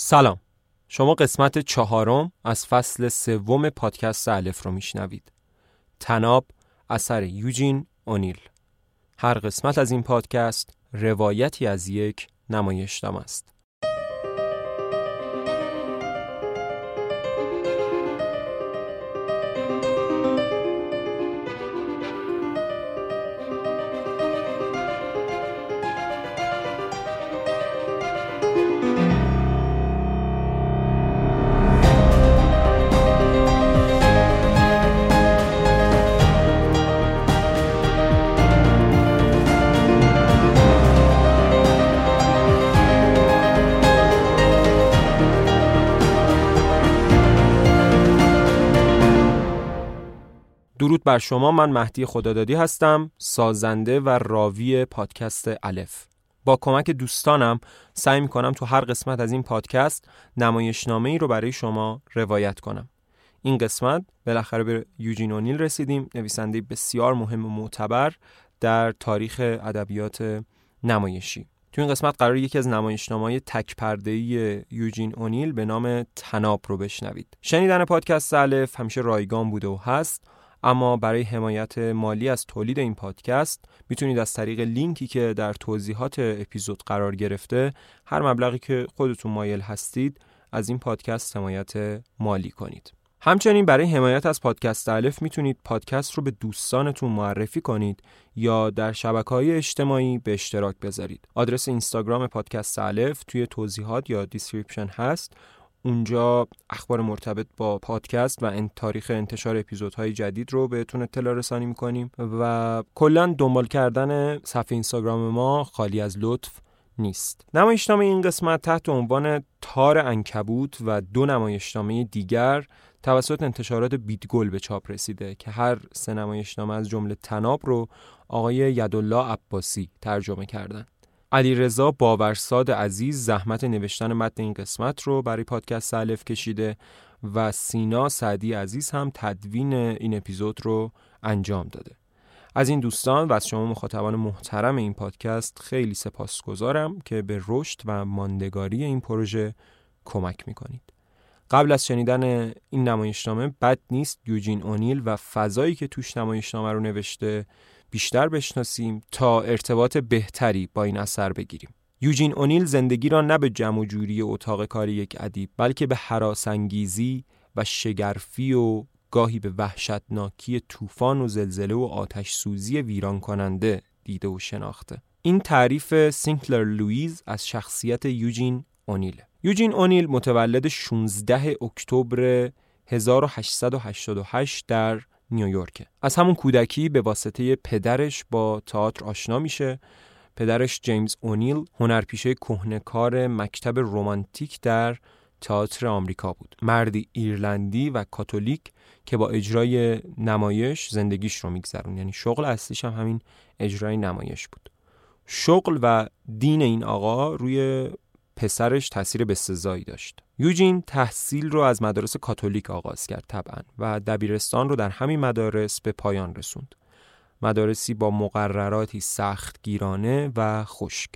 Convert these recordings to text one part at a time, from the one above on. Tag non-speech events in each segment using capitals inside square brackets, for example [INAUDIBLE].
سلام. شما قسمت چهارم از فصل سوم پادکست الف رو میشنوید. تناب اثر یوجین اونیل. هر قسمت از این پادکست روایتی از یک نمایشنامه است. بر شما من مهدی خدادادی هستم سازنده و راوی پادکست الف. با کمک دوستانم سعی می کنم تو هر قسمت از این پادکست نمایشنامه ای رو برای شما روایت کنم. این قسمت بالاخره به یوجین اونیل رسیدیم نویسنده بسیار مهم و معتبر در تاریخ ادبیات نمایشی. تو این قسمت قرار یکی از نمایشنامه‌های تک پرده‌ای یوجین اونیل به نام تناب رو بشنوید. شنیدن پادکست الف همیشه رایگان بوده و هست. اما برای حمایت مالی از تولید این پادکست می‌تونید از طریق لینکی که در توضیحات اپیزود قرار گرفته هر مبلغی که خودتون مایل هستید از این پادکست حمایت مالی کنید. همچنین برای حمایت از پادکست الف می‌تونید پادکست رو به دوستانتون معرفی کنید یا در شبکه های اجتماعی به اشتراک بذارید. آدرس اینستاگرام پادکست الف توی توضیحات یا description هست اونجا اخبار مرتبط با پادکست و این تاریخ انتشار اپیزودهای جدید رو بهتون اطلاع رسانی می‌کنیم و کلا دنبال کردن صفحه اینستاگرام ما خالی از لطف نیست نمایشنامه این قسمت تحت عنوان تار انکبوت و دو نمایشنامه دیگر توسط انتشارات بیتگل به چاپ رسیده که هر سه نمایشنامه از جمله تناب رو آقای یدالله عباسی ترجمه کردند. علیرضا باورساد عزیز زحمت نوشتن متن این قسمت رو برای پادکست الف کشیده و سینا سعدی عزیز هم تدوین این اپیزود رو انجام داده. از این دوستان و از شما مخاطبان محترم این پادکست خیلی سپاسگزارم که به رشد و ماندگاری این پروژه کمک می‌کنید. قبل از شنیدن این نمایشنامه بد نیست یوجین اونیل و فضایی که توش نمایشنامه رو نوشته بیشتر بشناسیم تا ارتباط بهتری با این اثر بگیریم. یوجین اونیل زندگی را نه به جمع و جوری اتاق کاری یک ادیب بلکه به انگیزی و شگرفی و گاهی به وحشتناکی طوفان و زلزله و آتش سوزی ویران کننده دیده و شناخته. این تعریف سینکلر لویز از شخصیت یوجین اونیل. یوجین اونیل متولد 16 اکتبر 1888 در نیویورک از همون کودکی به واسطه پدرش با تئاتر آشنا میشه. پدرش جیمز اونیل هنرپیشه کهنکار مکتب رومانتیک در تئاتر آمریکا بود. مردی ایرلندی و کاتولیک که با اجرای نمایش زندگیش رو میگذرون. یعنی شغل اصلیش هم همین اجرای نمایش بود. شغل و دین این آقا روی پسرش تاثیر بسزایی داشت. یوجین تحصیل رو از مدارس کاتولیک آغاز کرد طبعا و دبیرستان رو در همین مدارس به پایان رسوند. مدارسی با مقرراتی سخت گیرانه و خشک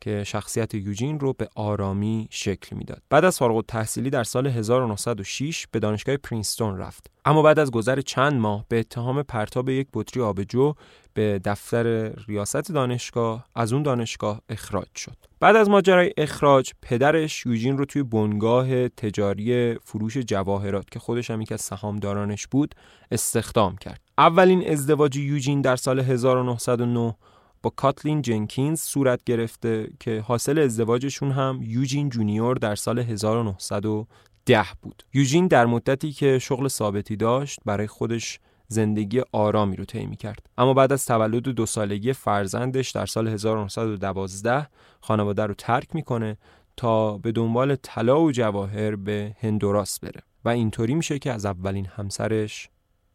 که شخصیت یوجین رو به آرامی شکل می‌داد. بعد از فارغ التحصیلی در سال 1906 به دانشگاه پرینستون رفت. اما بعد از گذر چند ماه به اتهام پرتاب یک بطری آبجو به دفتر ریاست دانشگاه از اون دانشگاه اخراج شد. بعد از ماجرای اخراج پدرش یوجین رو توی بنگاه تجاری فروش جواهرات که خودش هم یکی از سهامدارانش بود استخدام کرد. اولین ازدواج یوجین در سال 1909 با کاتلین جنکینز صورت گرفته که حاصل ازدواجشون هم یوجین جونیور در سال 1910 بود. یوجین در مدتی که شغل ثابتی داشت برای خودش زندگی آرامی رو طی کرد اما بعد از تولد دو سالگی فرزندش در سال 1912 خانواده رو ترک می‌کنه تا به دنبال طلا و جواهر به هندوراس بره و اینطوری میشه که از اولین همسرش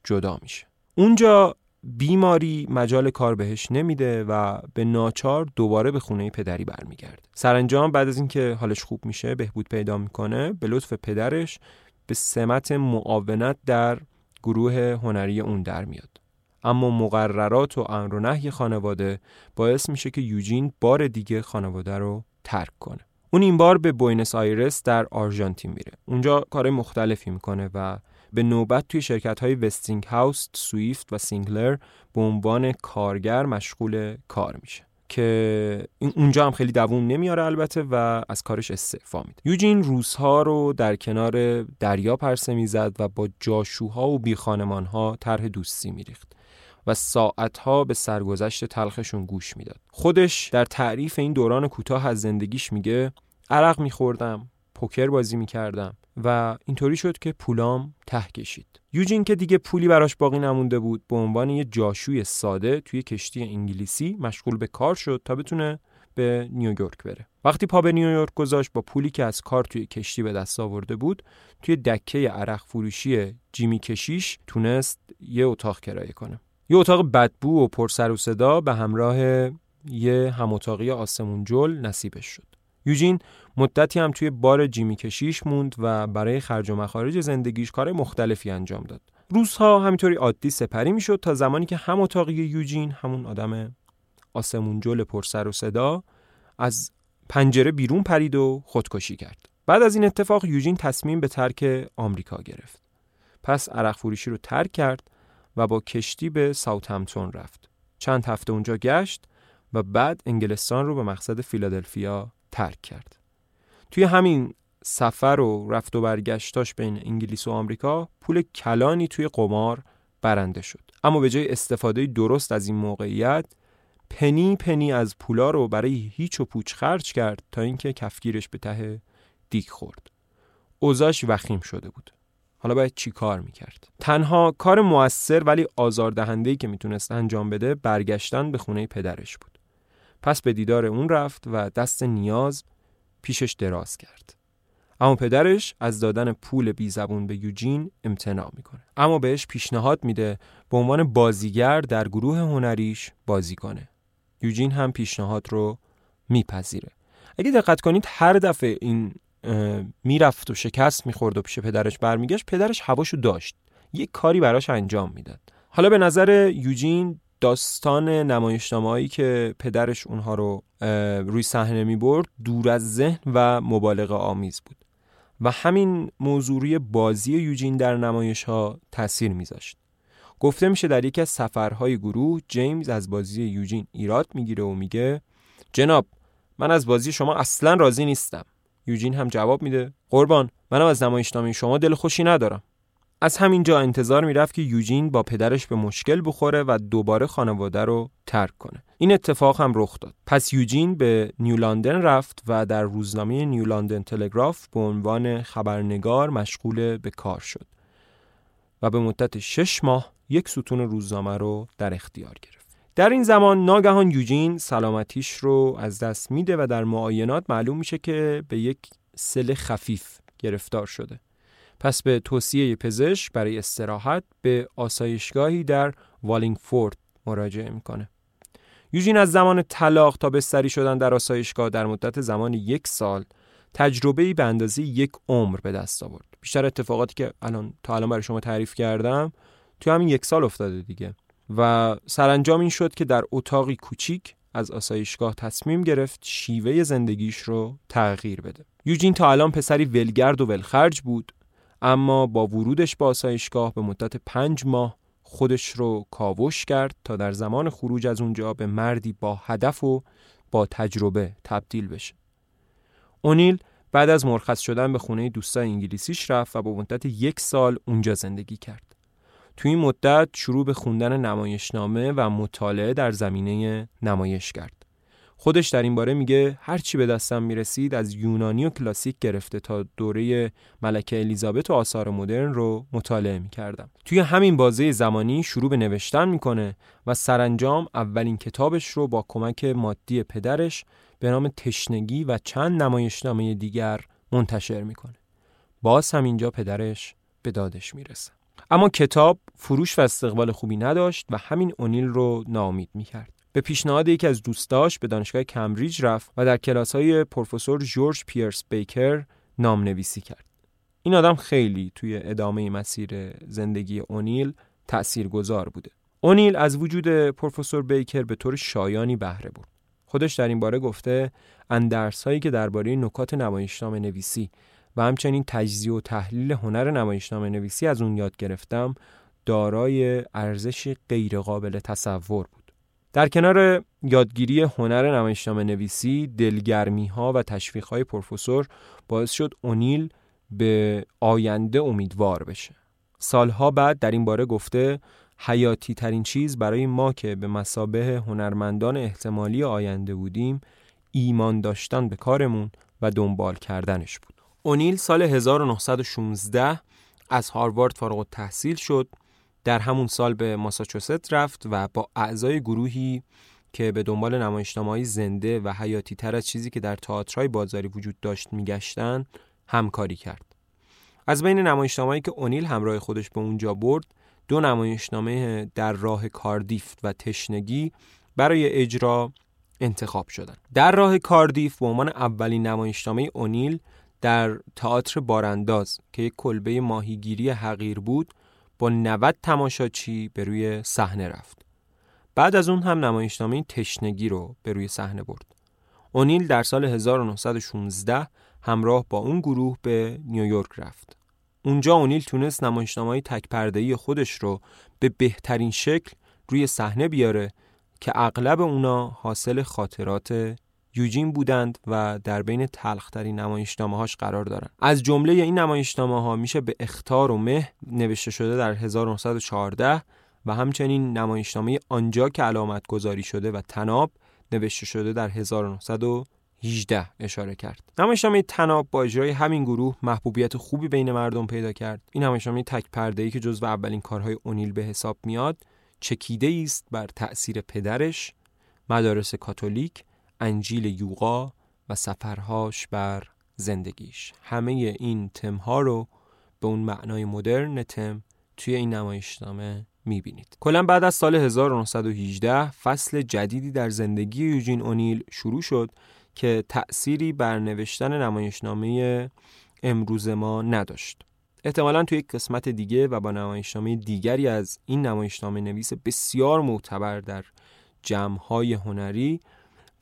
جدا میشه اونجا بیماری مجال کار بهش نمیده و به ناچار دوباره به خونه پدری برمیگرده. سرانجام بعد از اینکه حالش خوب میشه بهبود پیدا می‌کنه به لطف پدرش به سمت معاونت در گروه هنری اون در میاد. اما مقررات و امر و نهی خانواده باعث میشه که یوجین بار دیگه خانواده رو ترک کنه. اون این بار به بوینس آیرس در آرژانتین میره. اونجا کارای مختلفی می‌کنه و به نوبت توی شرکت های وستینگ هاوس، سویفت و سینگر به عنوان کارگر مشغول کار میشه. که اونجا هم خیلی دووم نمیاره البته و از کارش استعفا میده. یوجین روزها رو در کنار دریا پرسه می‌زد و با جاشوها و بیخانمانها طرح دوستی میریخت و ساعتها به سرگذشت تلخشون گوش می‌داد. خودش در تعریف این دوران کوتاه از زندگیش میگه عرق میخوردم پوکر بازی می‌کردم و اینطوری شد که پولام ته کشید. یوجین که دیگه پولی براش باقی نمونده بود به عنوان یه جاشوی ساده توی کشتی انگلیسی مشغول به کار شد تا بتونه به نیویورک بره. وقتی پا به نیویورک گذاشت با پولی که از کار توی کشتی به دست آورده بود توی دکه عرق فروشی جیمی کشیش تونست یه اتاق کرایه کنه. یه اتاق بدبو و پر سر و صدا به همراه یه هم اتاقی آسمون جل نصیبش شد. یوجین مدتی هم توی بار جیمی کشیش موند و برای خرج و مخارج زندگیش کار مختلفی انجام داد. روزها همینطوری عادی سپری می‌شد تا زمانی که هم اتاقی یوجین همون آدم آسمونجل پرسر و صدا از پنجره بیرون پرید و خودکشی کرد. بعد از این اتفاق یوجین تصمیم به ترک آمریکا گرفت. پس عرق فروشی رو ترک کرد و با کشتی به همتون رفت. چند هفته اونجا گشت و بعد انگلستان رو به مقصد فیلادلفیا ترک کرد. توی همین سفر و رفت و برگشتاش بین انگلیس و آمریکا پول کلانی توی قمار برنده شد. اما به جای استفاده درست از این موقعیت پنی پنی از پولا رو برای هیچ و پوچ خرج کرد تا اینکه کفگیرش به ته دیک خورد. اوزاش وخیم شده بود. حالا باید چی کار می‌کرد؟ تنها کار موثر ولی آزاردهندهی که می‌تونست انجام بده برگشتن به خونه پدرش بود. پس به دیدار اون رفت و دست نیاز پیشش دراز کرد. اما پدرش از دادن پول بی زبون به یوجین امتناع می‌کنه. اما بهش پیشنهاد میده به عنوان بازیگر در گروه هنریش بازی کنه. یوجین هم پیشنهاد رو میپذیره. اگه دقت کنید هر دفعه این می‌رفت و شکست می‌خورد و پیش پدرش برمیگشت پدرش هواشو داشت یک کاری براش انجام می‌داد حالا به نظر یوجین داستان نمایشنامه‌ای که پدرش اونها رو روی صحنه می برد دور از ذهن و مبالغه آمیز بود و همین موضوعی بازی یوجین در نمایش ها تاثیر میذاشت. گفته میشه در یکی از سفرهای گروه جیمز از بازی یوجین ایراد می‌گیره و میگه جناب من از بازی شما اصلا راضی نیستم. یوجین هم جواب میده قربان منم از نمایشنامه شما دل خوشی ندارم. از همینجا انتظار می‌رفت که یوجین با پدرش به مشکل بخوره و دوباره خانواده رو ترک کنه. این اتفاق هم رخ داد. پس یوجین به نیولاندن رفت و در روزنامه نیولاندن تلگراف به عنوان خبرنگار مشغول به کار شد و به مدت شش ماه یک ستون روزنامه رو در اختیار گرفت. در این زمان ناگهان یوجین سلامتیش رو از دست میده و در معاینات معلوم میشه که به یک سل خفیف گرفتار شده. پس به توصیه پزشک برای استراحت به آسایشگاهی در والینگفورد مراجعه می‌کنه. یوجین از زمان طلاق تا بستری شدن در آسایشگاه در مدت زمان یک سال تجربه‌ای به اندازه یک عمر به دست آورد. بیشتر اتفاقاتی که الان تا الان برای شما تعریف کردم توی همین یک سال افتاده دیگه و سرانجام این شد که در اتاقی کوچیک از آسایشگاه تصمیم گرفت شیوه زندگیش رو تغییر بده. یوجین تا الان پسری ولگرد و ولخرج بود اما با ورودش به آسایشگاه به مدت پنج ماه خودش رو کاوش کرد تا در زمان خروج از اونجا به مردی با هدف و با تجربه تبدیل بشه. اونیل بعد از مرخص شدن به خونه دوستای انگلیسیش رفت و با مدت یک سال اونجا زندگی کرد. توی این مدت شروع به خوندن نمایشنامه و مطالعه در زمینه نمایش کرد. خودش در این باره میگه هر چی به دستم می‌رسید از یونانی و کلاسیک گرفته تا دوره ملکه الیزابت و آثار مدرن رو مطالعه می‌کردم. توی همین بازه زمانی شروع به نوشتن می‌کنه و سرانجام اولین کتابش رو با کمک مادی پدرش به نام تشنگی و چند نمایشنامه دیگر منتشر می‌کنه. باز هم اینجا پدرش به دادش می‌رسه. اما کتاب فروش و استقبال خوبی نداشت و همین اونیل رو ناامید می‌کرد. به پیشنهاد یکی از دوستاش به دانشگاه کمبریج رفت و در کلاس های پروفسور جورج پیرس بیکر نام نویسی کرد. این آدم خیلی توی ادامه مسیر زندگی اونیل تأثیر گذار بوده. اونیل از وجود پروفسور بیکر به طور شایانی بهره برد. خودش در این باره گفته اندرس هایی که درباره نکات نمایشنامه نویسی و همچنین تجزیه و تحلیل هنر نمایشنامه نویسی از اون یاد گرفتم دارای ارزشی غیرقابل تصور بود. در کنار یادگیری هنر نمایشنامه نویسی، دلگرمی ها و تشویق های پروفسور باعث شد اونیل به آینده امیدوار بشه. سالها بعد در این باره گفته حیاتی ترین چیز برای ما که به مسابه هنرمندان احتمالی آینده بودیم ایمان داشتن به کارمون و دنبال کردنش بود. اونیل سال 1916 از هاروارد فارغ تحصیل شد در همون سال به ماساچوست رفت و با اعضای گروهی که به دنبال نمایشنامه‌های زنده و حیاتی تر از چیزی که در تئاترهای بازاری وجود داشت میگشتن همکاری کرد. از بین نمایشنامه‌ای که اونیل همراه خودش به اونجا برد، دو نمایشنامه در راه کاردیف و تشنگی برای اجرا انتخاب شدند. در راه کاردیف به عنوان اولین نمایشنامه اونیل در تئاتر بارانداز که یک کلبه ماهیگیری حقیر بود با 90 تماشاچی به روی صحنه رفت. بعد از اون هم نمایشنامه تشنگی رو به روی صحنه برد. اونیل در سال 1916 همراه با اون گروه به نیویورک رفت. اونجا اونیل تونست نمایشنامه تک خودش رو به بهترین شکل روی صحنه بیاره که اغلب اونا حاصل خاطرات یوجین بودند و در بین تلخترین نمایشنامه هاش قرار دارند. از جمله این نمایشنامه ها میشه به اختار و مه نوشته شده در 1914 و همچنین نمایشنامه آنجا که علامت گذاری شده و تناب نوشته شده در 1918 اشاره کرد. نمایشنامه تناب با اجرای همین گروه محبوبیت خوبی بین مردم پیدا کرد. این نمایشنامه تک پرده‌ای که جزو اولین کارهای اونیل به حساب میاد، چکیده است بر تأثیر پدرش، مدارس کاتولیک انجیل یوغا و سفرهاش بر زندگیش. همه این تمها رو به اون معنای مدرن تم توی این نمایشنامه می‌بینید. کلا بعد از سال 1918 فصل جدیدی در زندگی یوجین اونیل شروع شد که تأثیری بر نوشتن نمایشنامه امروز ما نداشت. احتمالا توی یک قسمت دیگه و با نمایشنامه دیگری از این نمایشنامه نویس بسیار معتبر در جمعهای هنری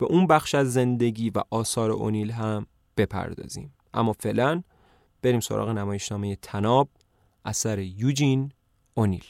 به اون بخش از زندگی و آثار اونیل هم بپردازیم. اما فعلا بریم سراغ نمایشنامه تناب اثر یوجین اونیل.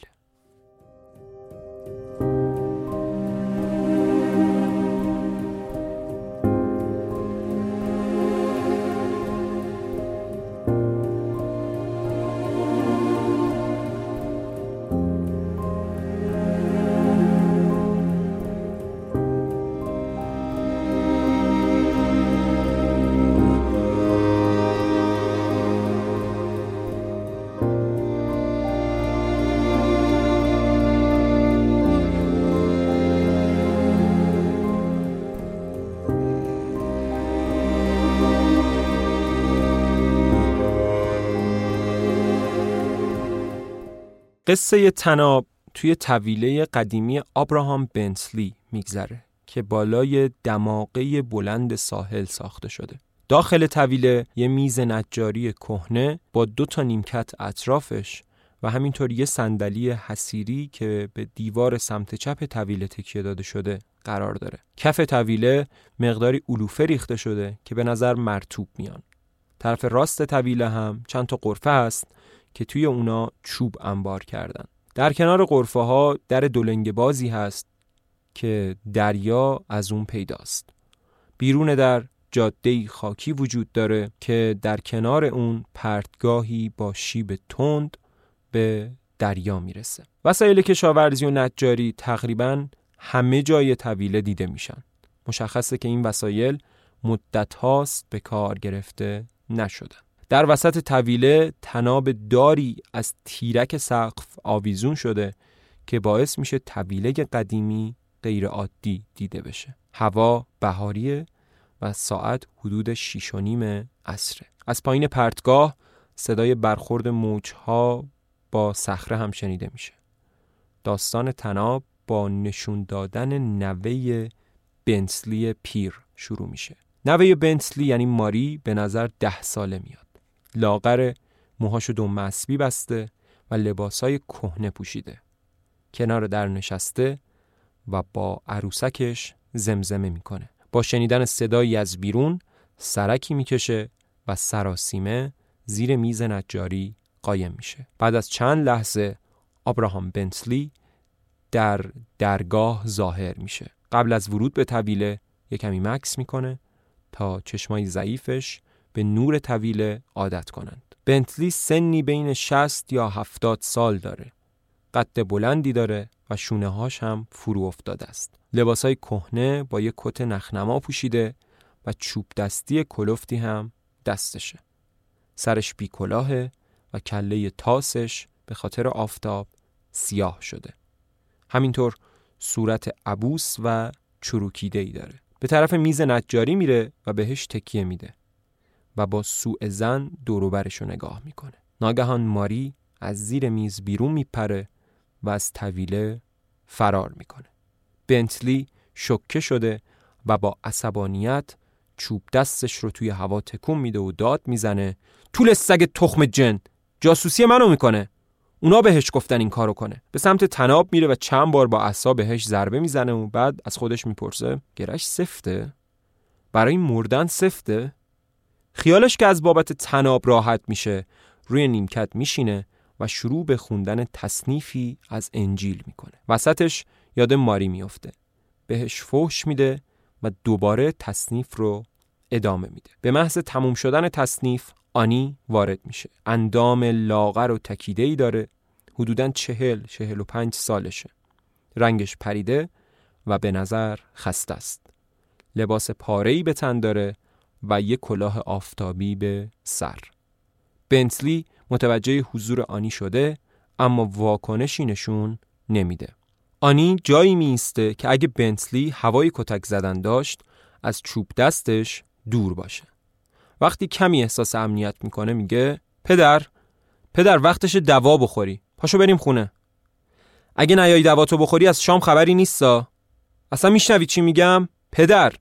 قصه تناب توی طویله قدیمی آبراهام بنتلی میگذره که بالای دماغه بلند ساحل ساخته شده. داخل طویله یه میز نجاری کهنه با دو تا نیمکت اطرافش و همینطور یه صندلی حسیری که به دیوار سمت چپ طویله تکیه داده شده قرار داره. کف طویله مقداری علوفه ریخته شده که به نظر مرتوب میان. طرف راست طویله هم چند تا قرفه هست که توی اونا چوب انبار کردن. در کنار قرفه ها در دولنگ بازی هست که دریا از اون پیداست. بیرون در جاده خاکی وجود داره که در کنار اون پرتگاهی با شیب تند به دریا می‌رسه. وسایل کشاورزی و نجاری تقریبا همه جای طویله دیده میشن. مشخصه که این وسایل مدت هاست به کار گرفته نشدن در وسط طویله تناب داری از تیرک سقف آویزون شده که باعث میشه طویله قدیمی غیر عادی دیده بشه. هوا بهاریه و ساعت حدود شیش و نیم عصره. از پایین پرتگاه صدای برخورد موجها با صخره هم شنیده میشه. داستان تناب با نشون دادن نوه بنسلی پیر شروع میشه. نوه بنسلی یعنی ماری به نظر ده ساله میاد. لاغر موهاشو دو مسبی بسته و لباسای کهنه پوشیده. کنار در نشسته و با عروسکش زمزمه می‌کنه. با شنیدن صدایی از بیرون سرکی می‌کشه و سراسیمه زیر میز نجاری قایم میشه. بعد از چند لحظه آبراهام بنتلی در درگاه ظاهر میشه. قبل از ورود به طویله یه کمی مکس می‌کنه تا چشمای ضعیفش به نور طویله عادت کنند. بنتلی سنی بین 60 یا 70 سال داره. قد بلندی داره و شونه هاش هم فرو افتاده است. لباسای کهنه با یه کت نخنما پوشیده و چوب دستی کلفتی هم دستشه. سرش بی کلاهه و کله تاسش به خاطر آفتاب سیاه شده. همینطور صورت عبوس و چروکیده ای داره. به طرف میز نجاری میره و بهش تکیه میده. و با سوء زن دوروبرش رو نگاه می‌کنه. ناگهان ماری از زیر میز بیرون میپره و از طویله فرار می‌کنه. بنتلی شکه شده و با عصبانیت چوب دستش رو توی هوا تکون میده و داد می‌زنه. طول سگ تخم جن! جاسوسی منو می‌کنه! اونا بهش گفتن این کارو کنه. به سمت تناب میره و چند بار با عصا بهش ضربه می‌زنه و بعد از خودش می‌پرسه گرش سفته؟ برای مردن سفته؟ خیالش که از بابت تناب راحت میشه روی نیمکت میشینه و شروع به خوندن تصنیفی از انجیل می‌کنه. وسطش یاد ماری میافته. بهش فحش میده و دوباره تصنیف رو ادامه میده. به محض تموم شدن تصنیف آنی وارد میشه. اندام لاغر و تکیده ای داره. حدودا چهل چهل و پنج سالشه. رنگش پریده و به نظر خسته است. لباس پارهی به تن داره و یک کلاه آفتابی به سر. بنتلی متوجه حضور آنی شده اما واکنشی نشون نمیده. آنی جایی میسته که اگه بنتلی هوای کتک زدن داشت از چوب دستش دور باشه. وقتی کمی احساس امنیت می‌کنه میگه پدر پدر وقتش دوا بخوری. پاشو بریم خونه. اگه نیایی دواتو بخوری از شام خبری نیستا. اصلا میشنوی چی میگم؟ پدر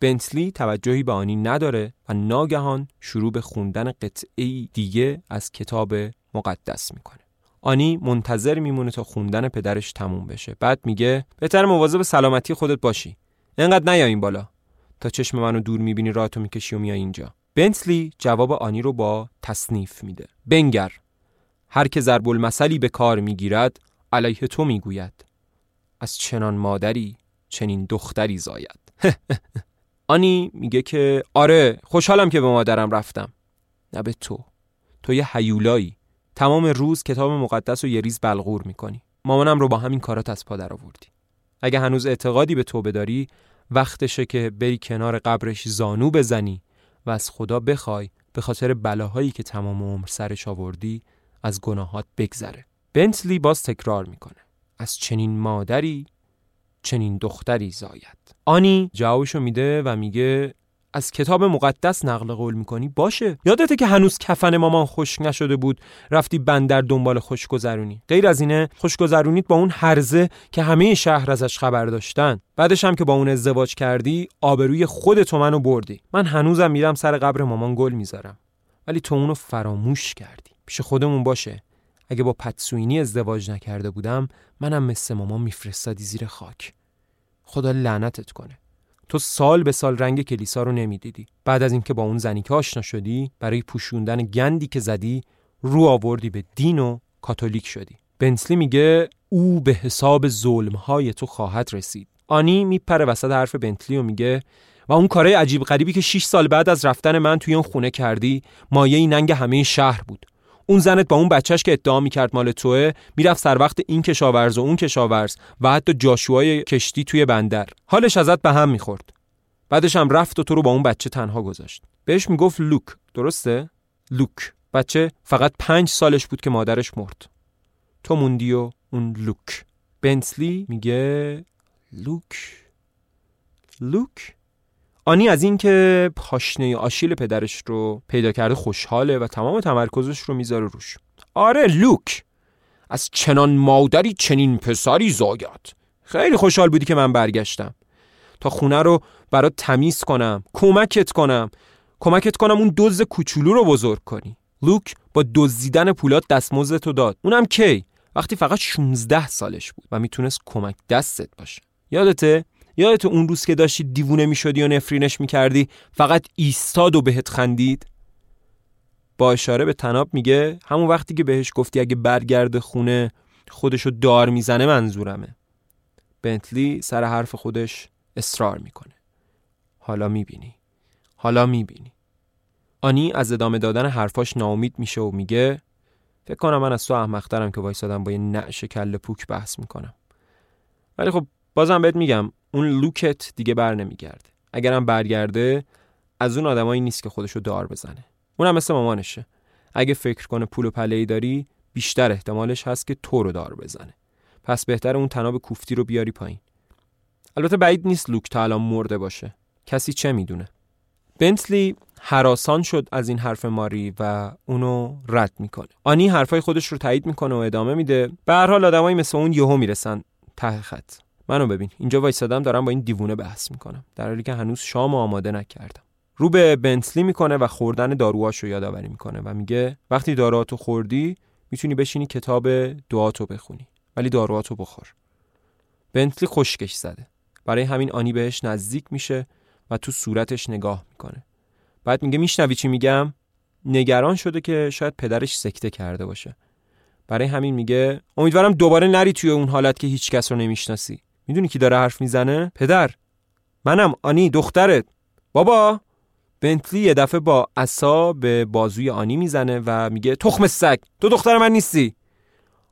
بنتلی توجهی به آنی نداره و ناگهان شروع به خوندن قطعی دیگه از کتاب مقدس می‌کنه. آنی منتظر میمونه تا خوندن پدرش تموم بشه. بعد میگه بهتر مواظب سلامتی خودت باشی. انقدر نیا این بالا. تا چشم منو دور می‌بینی راهتو می‌کشی و میای اینجا. بنتلی جواب آنی رو با تصنیف میده. بنگر. هر که ضرب المثلی به کار می‌گیرد علیه تو می‌گوید. از چنان مادری چنین دختری زاید. [LAUGHS] آنی میگه که آره خوشحالم که به مادرم رفتم. نه به تو. تو یه حیولایی تمام روز کتاب مقدس رو یه ریز بلغور می‌کنی. مامانم رو با همین کارات از پادر آوردی. اگه هنوز اعتقادی به تو بداری وقتشه که بری کنار قبرش زانو بزنی و از خدا بخوای به خاطر بلاهایی که تمام عمر سرش آوردی از گناهات بگذره. بنتلی باز تکرار می‌کنه. از چنین مادری چنین دختری زاید. آنی جوابشو میده و میگه از کتاب مقدس نقل قول می‌کنی؟ باشه. یادته که هنوز کفن مامان خشک نشده بود رفتی بندر دنبال خوشگذرونی غیر از اینه خوشگذرونیت با اون هرزه که همه شهر ازش خبر داشتن. بعدش هم که با اون ازدواج کردی آبروی خودت و منو بردی. من هنوزم میرم سر قبر مامان گل می‌ذارم. ولی تو اونو فراموش کردی. پیش خودمون باشه. اگه با پتسوینی ازدواج نکرده بودم منم مثل مامان میفرستادی زیر خاک. خدا لعنتت کنه. تو سال به سال رنگ کلیسا رو نمی‌دیدی. بعد از اینکه با اون زنی که آشنا شدی برای پوشوندن گندی که زدی رو آوردی به دین و کاتولیک شدی. بنسلی میگه او به حساب ظلمهای تو خواهد رسید. آنی میپره وسط حرف بنتلی و میگه و اون کارهای عجیب غریبی که 6 سال بعد از رفتن من توی اون خونه کردی مایه ننگ همه شهر بود. اون زنت با اون بچهش که ادعا می‌کرد مال توه می‌رفت سر وقت این کشاورز و اون کشاورز و حتی جاشوهای کشتی توی بندر. حالش ازت به هم می‌خورد. بعدش هم رفت و تو رو با اون بچه تنها گذاشت. بهش می‌گفت لوک. درسته؟ لوک. بچه فقط پنج سالش بود که مادرش مرد. تو موندی و اون لوک. بنتلی میگه لوک. لوک؟ آنی از اینکه پاشنه آشیل پدرش رو پیدا کرده خوشحاله و تمام تمرکزش رو می‌ذاره روش. آره لوک. از چنان مادری چنین پسری زاید خیلی خوشحال بودی که من برگشتم. تا خونه رو برات تمیز کنم کمکت کنم. کمکت کنم اون دوز کوچولو رو بزرگ کنی. لوک با دزدیدن پولات دستمزدتو داد. اونم کی؟ وقتی فقط 16 سالش بود و می‌تونست کمک دستت باشه. یادته؟ یادت اون روز که داشتی دیوونه می‌شدی و نفرینش می‌کردی فقط ایستاد و بهت خندید؟ با اشاره به تناب میگه همون وقتی که بهش گفتی اگه برگرده خونه خودشو دار می‌زنه منظورمه. بنتلی سر حرف خودش اصرار می‌کنه. حالا می‌بینی. حالا می‌بینی. آنی از ادامه دادن حرفاش ناامید میشه و میگه فکر کنم من از تو احمقترم که وایسادم با یه نعش کل پوک بحث می‌کنم. ولی خب بازم بهت میگم اون لوکت دیگه بر نمیگرده. اگرم برگرده از اون آدمایی نیست که خودشو دار بزنه. اونم مثل مامانشه. اگه فکر کنه پول و پله داری بیشتر احتمالش هست که تو رو دار بزنه. پس بهتر اون تناب کوفتی رو بیاری پایین. البته بعید نیست لوک تا الان مرده باشه. کسی چه می‌دونه؟ بنتلی حراسان شد از این حرف ماری و اونو رد می‌کنه. آنی حرفای خودش رو تایید می‌کنه و ادامه میده. به هر حال آدمایی مثل اون یهو می‌رسن ته خط. منو ببین. اینجا وایسادم دارم با این دیوونه بحث می‌کنم. در حالی که هنوز شام آماده نکردم. رو به بنتلی می‌کنه و خوردن داروهاش رو یادآوری می‌کنه و میگه وقتی داروهاتو خوردی می‌تونی بشینی کتاب دعاتو بخونی. ولی داروهاتو بخور. بنتلی خشکش زده. برای همین آنی بهش نزدیک میشه و تو صورتش نگاه می‌کنه. بعد میگه میشنوی چی میگم؟ نگران شده که شاید پدرش سکته کرده باشه. برای همین میگه امیدوارم دوباره نری توی اون حالت که هیچ کس رو نمی‌شناسی. می‌دونی کی داره حرف می‌زنه؟ پدر. منم. آنی دخترت. بابا. بنتلی یه دفعه با عصا به بازوی آنی می‌زنه و میگه تخم سگ تو دختر من نیستی.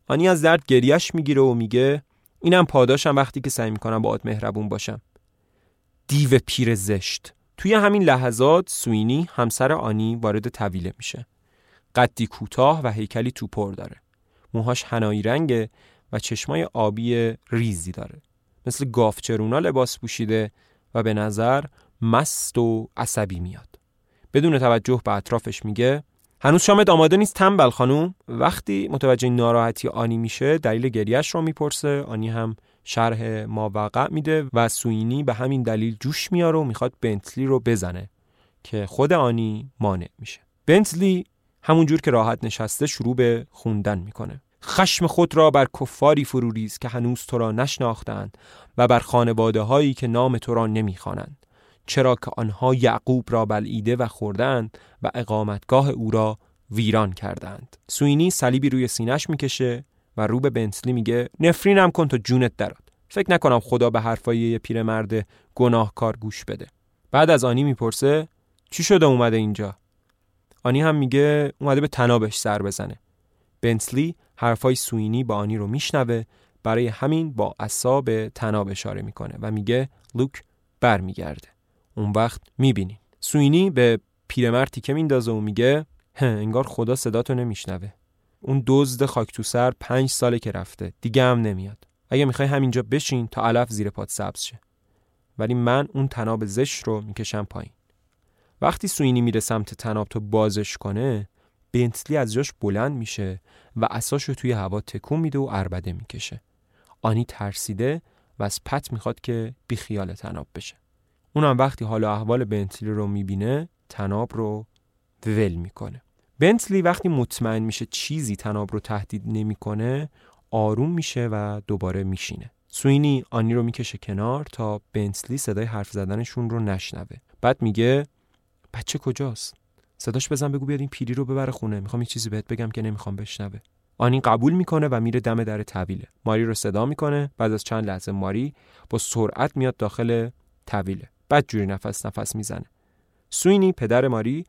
آنی از درد گریش می‌گیره و میگه اینم پاداشم وقتی که سعی می‌کنم با مهربون باشم. دیو پیر زشت. توی همین لحظات سوینی همسر آنی وارد طویله میشه. قدی کوتاه و هیکلی توپر داره. موهاش هنایی رنگه و چشمای آبی ریزی داره. مثل گافچرونا لباس پوشیده و به نظر مست و عصبی میاد. بدون توجه به اطرافش میگه هنوز شامت آماده نیست تنبل خانوم. وقتی متوجه ناراحتی آنی میشه دلیل گریش رو می‌پرسه. آنی هم شرح ماوقع میده و سوینی به همین دلیل جوش میاره و می‌خواد بنتلی رو بزنه که خود آنی مانع میشه. بنتلی همونجور که راحت نشسته شروع به خوندن می‌کنه. خشم خود را بر کفاری فروریز که هنوز تو را نشناختند و بر خانواده هایی که نام تو را نمی‌خوانند. چرا که آنها یعقوب را بلعیده و خوردند و اقامتگاه او را ویران کردند. سوینی صلیبی روی سینش می‌کشه و رو به بنتلی میگه نفرینم کن تا جونت درات فکر نکنم خدا به حرفای پیرمرد گناهکار گوش بده. بعد از آنی می‌پرسه چی شده اومده اینجا؟ آنی هم میگه اومده به تنابش سر بزنه. بنتلی حرفای سوینی با آنی رو میشنوه برای همین با عصا به تناب اشاره می‌کنه و میگه لوک برمیگرده. اون وقت می‌بینین سوینی به پیرمرد تیکه میندازه و میگه انگار خدا صداتو نمیشنوه. اون دزد خاک تو سر پنج ساله که رفته دیگه هم نمیاد. اگه می‌خوای همینجا بشین تا علف زیر پات سبز شه. ولی من اون تناب زش رو می‌کشم پایین. وقتی سوینی میره سمت تناب تو بازش کنه بنتلی از جاش بلند میشه و اساشو توی هوا تکون میده و اربده می‌کشه. آنی ترسیده و از پت می‌خواد که بیخیال تناب بشه. اونم وقتی حالا احوال بنتلی رو می‌بینه تناب رو ول می‌کنه. بنتلی وقتی مطمئن میشه چیزی تناب رو تهدید نمی‌کنه آروم میشه و دوباره میشینه. سوینی آنی رو می‌کشه کنار تا بنتلی صدای حرف زدنشون رو نشنوه. بعد میگه بچه کجاست؟ صداش بزن بگو بیاد این پیری رو ببره خونه. می‌خوام یه چیزی بهت بگم که نمی‌خوام بشنوه. آنی قبول می‌کنه و میره دم در طویله. ماری رو صدا می‌کنه. بعد از چند لحظه ماری با سرعت میاد داخل طویله. بعد جوری نفس نفس می‌زنه. سوینی پدر ماری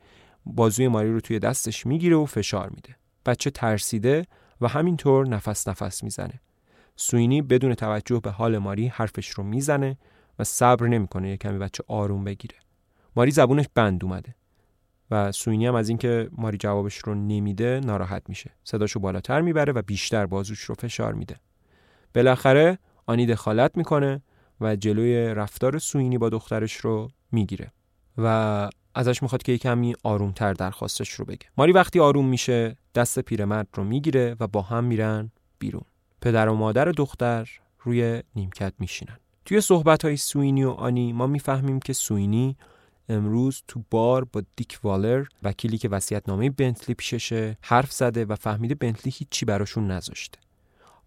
بازوی ماری رو توی دستش می‌گیره و فشار میده. بچه ترسیده و همینطور نفس نفس می‌زنه. سوینی بدون توجه به حال ماری حرفش رو می‌زنه و صبر نمی‌کنه یه کمی بچه آروم بگیره. ماری زبونش بند اومده. و سوینی هم از اینکه ماری جوابش رو نمیده ناراحت میشه. صداشو بالاتر می‌بره و بیشتر بازوش رو فشار میده. بالاخره آنی دخالت می‌کنه و جلوی رفتار سوینی با دخترش رو می‌گیره و ازش می‌خواد که کمی آرومتر درخواستش رو بگه. ماری وقتی آروم میشه دست پیرمرد رو می‌گیره و با هم میرن بیرون. پدر و مادر دختر روی نیمکت میشینن. توی صحبت های سوینی و آنی ما می‌فهمیم که سوینی امروز تو بار با دیک والر وکیلی که وصیت نامه بنتلی پیششه حرف زده و فهمیده بنتلی هیچی براشون نذاشته.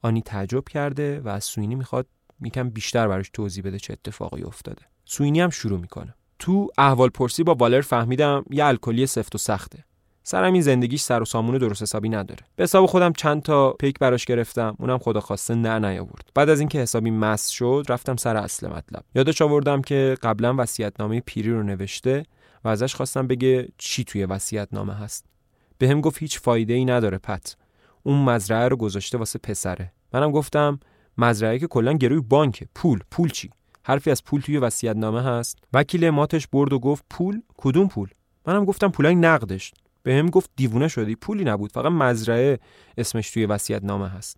آنی تعجب کرده و از سوینی می‌خواد یکم بیشتر براش توضیح بده چه اتفاقی افتاده. سوینی هم شروع می‌کنه. تو احوال پرسی با والر فهمیدم یه الکلی سفت و سخته. سرم این زندگیش سر و سامون درست حسابی نداره. به حساب خودم چند تا پیک براش گرفتم اونم خدا خواسته نه نیاورد. بعد از اینکه حسابی مس شد رفتم سر اصل مطلب. یادش آوردم که قبلا وصیت‌نامه پیری رو نوشته و ازش خواستم بگه چی توی وصیت‌نامه هست. به هم گفت هیچ فایده ای نداره پت. اون مزرعه رو گذاشته واسه پسره. منم گفتم مزرعه که کلا گروی بانکه. پول پول چی؟ حرفی از پول توی وصیت‌نامه هست. وکیل ماتش برد و گفت پول؟ کدوم پول؟ منم گفتم پولای نقدش. به هم گفت دیوونه شدی پولی نبود فقط مزرعه اسمش توی وصیت‌نامه هست.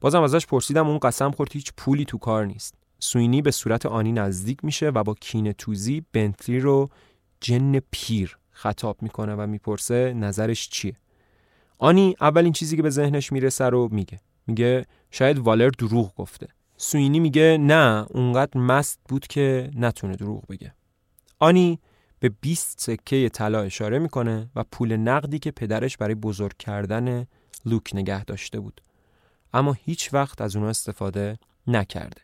بازم ازش پرسیدم اون قسم خورد هیچ پولی تو کار نیست. سوینی به صورت آنی نزدیک میشه و با کینه توزی بنتلی رو جن پیر خطاب می‌کنه و می‌پرسه نظرش چیه. آنی اولین چیزی که به ذهنش می‌رسه رو میگه. میگه شاید والر دروغ گفته. سوینی میگه نه اونقدر مست بود که نتونه دروغ بگه. آنی به 20 سکه طلا اشاره می‌کنه و پول نقدی که پدرش برای بزرگ کردن لوک نگه داشته بود. اما هیچ وقت از اونها استفاده نکرده.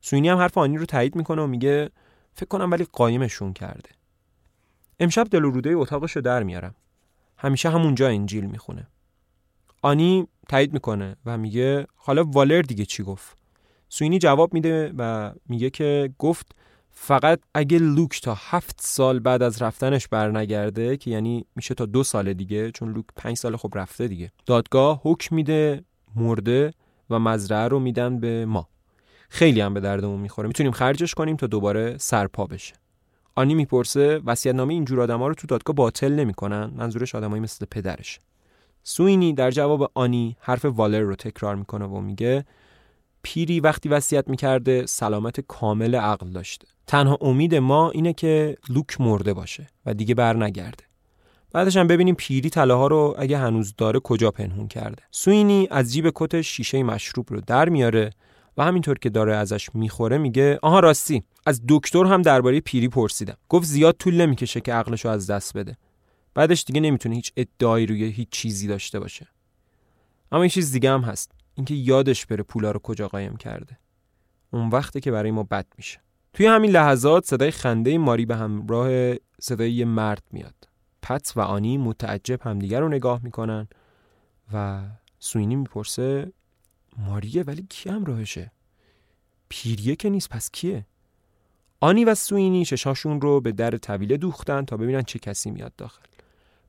سوینی هم حرف آنی رو تایید می‌کنه و میگه فکر کنم ولی قایمشون کرده. امشب دل روده اتاقش رو در میارم. همیشه همونجا انجیل می‌خونه. آنی تایید می‌کنه و میگه حالا والر دیگه چی گفت؟ سوینی جواب میده و میگه که گفت فقط اگه لوک تا هفت سال بعد از رفتنش برنگرده که یعنی میشه تا دو سال دیگه چون لوک پنج سال خب رفته دیگه. دادگاه حکم میده مرده و مزرعه رو میدن به ما. خیلی هم به دردمون می‌خوره. می‌تونیم خرجش کنیم تا دوباره سرپا بشه. آنی می‌پرسه نامه اینجور آدما رو تو دادگاه باطل نمی‌کنن؟ منظورش آدمایی مثل پدرش سوینی در جواب آنی حرف والر رو تکرار می‌کنه و میگه پیری وقتی وصیت می‌کرده سلامت کامل عقل داشته. تنها امید ما اینه که لوک مرده باشه و دیگه بر نگرده بعدش هم ببینیم پیری طلاها رو اگه هنوز داره کجا پنهون کرده. سوینی از جیب کتش شیشه مشروب رو در میاره و همینطور که داره ازش می‌خوره میگه آها راستی از دکتر هم درباره پیری پرسیدم. گفت زیاد طول نمی‌کشه که عقلشو از دست بده. بعدش دیگه نمی‌تونه هیچ ادعایی روی هیچ چیزی داشته باشه. اما این چیز دیگه هم هست اینکه یادش بره پولا رو کجا قایم کرده. اون وقته که برای ما بد میشه. توی همین لحظات صدای خنده ماری به همراه صدای یه مرد میاد. پت و آنی متعجب همدیگر رو نگاه می‌کنن و سوینی می‌پرسه ماریه ولی کی همراهشه؟ پیریه که نیست پس کیه؟ آنی و سوینی چشاشون رو به در طویله دوختن تا ببینن چه کسی میاد داخل.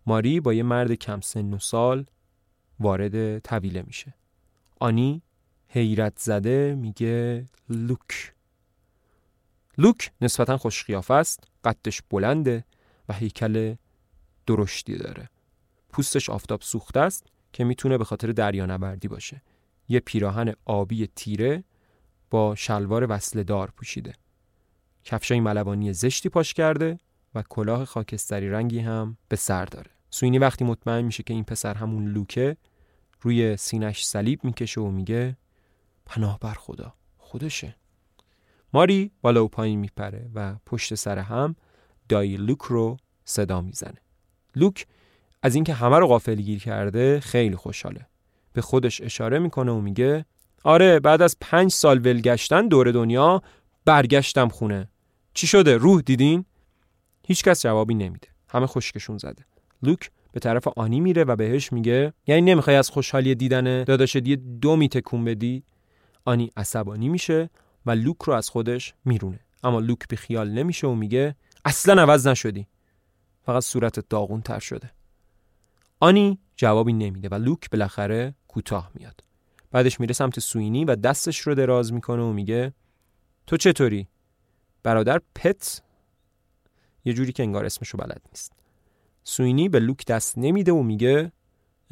ماری با یه مرد کم سن و سال وارد طویله میشه. آنی حیرت زده میگه لوک. لوک نسبتا خوش است قدش بلنده و هیکل درشتی داره. پوستش آفتاب سوخته است که می‌تونه به خاطر دریانوردی باشه. یه پیراهن آبی تیره با شلوار وصله دار پوشیده. کفشای ملوانی زشتی پاش کرده و کلاه خاکستری رنگی هم به سر داره. سوینی وقتی مطمئن میشه که این پسر همون لوکه روی سینش صلیب می‌کشه و میگه پناه بر خدا خودشه. ماری بالا و پایین میپره و پشت سر هم دایی لوک رو صدا می‌زنه. لوک از اینکه همه رو غافل گیر کرده خیلی خوشحاله. به خودش اشاره می‌کنه و میگه آره بعد از پنج سال ولگشتن دور دنیا برگشتم خونه. چی شده؟ روح دیدین؟ هیچکس جوابی نمیده. همه خشکشون زده. لوک به طرف آنی میره و بهش میگه یعنی نمی‌خوای از خوشحالی دیدن داداش دی دو میتکون بدی؟ آنی عصبانی میشه. و لوک رو از خودش میرونه. اما لوک به خیال نمیشه و میگه اصلا عوض نشدی. فقط صورتت داغون تر شده. آنی جوابی نمیده و لوک بالاخره کوتاه میاد. بعدش میره سمت سوینی و دستش رو دراز می‌کنه و میگه تو چطوری؟ برادر پت یه جوری که انگار اسمشو بلد نیست. سوینی به لوک دست نمیده و میگه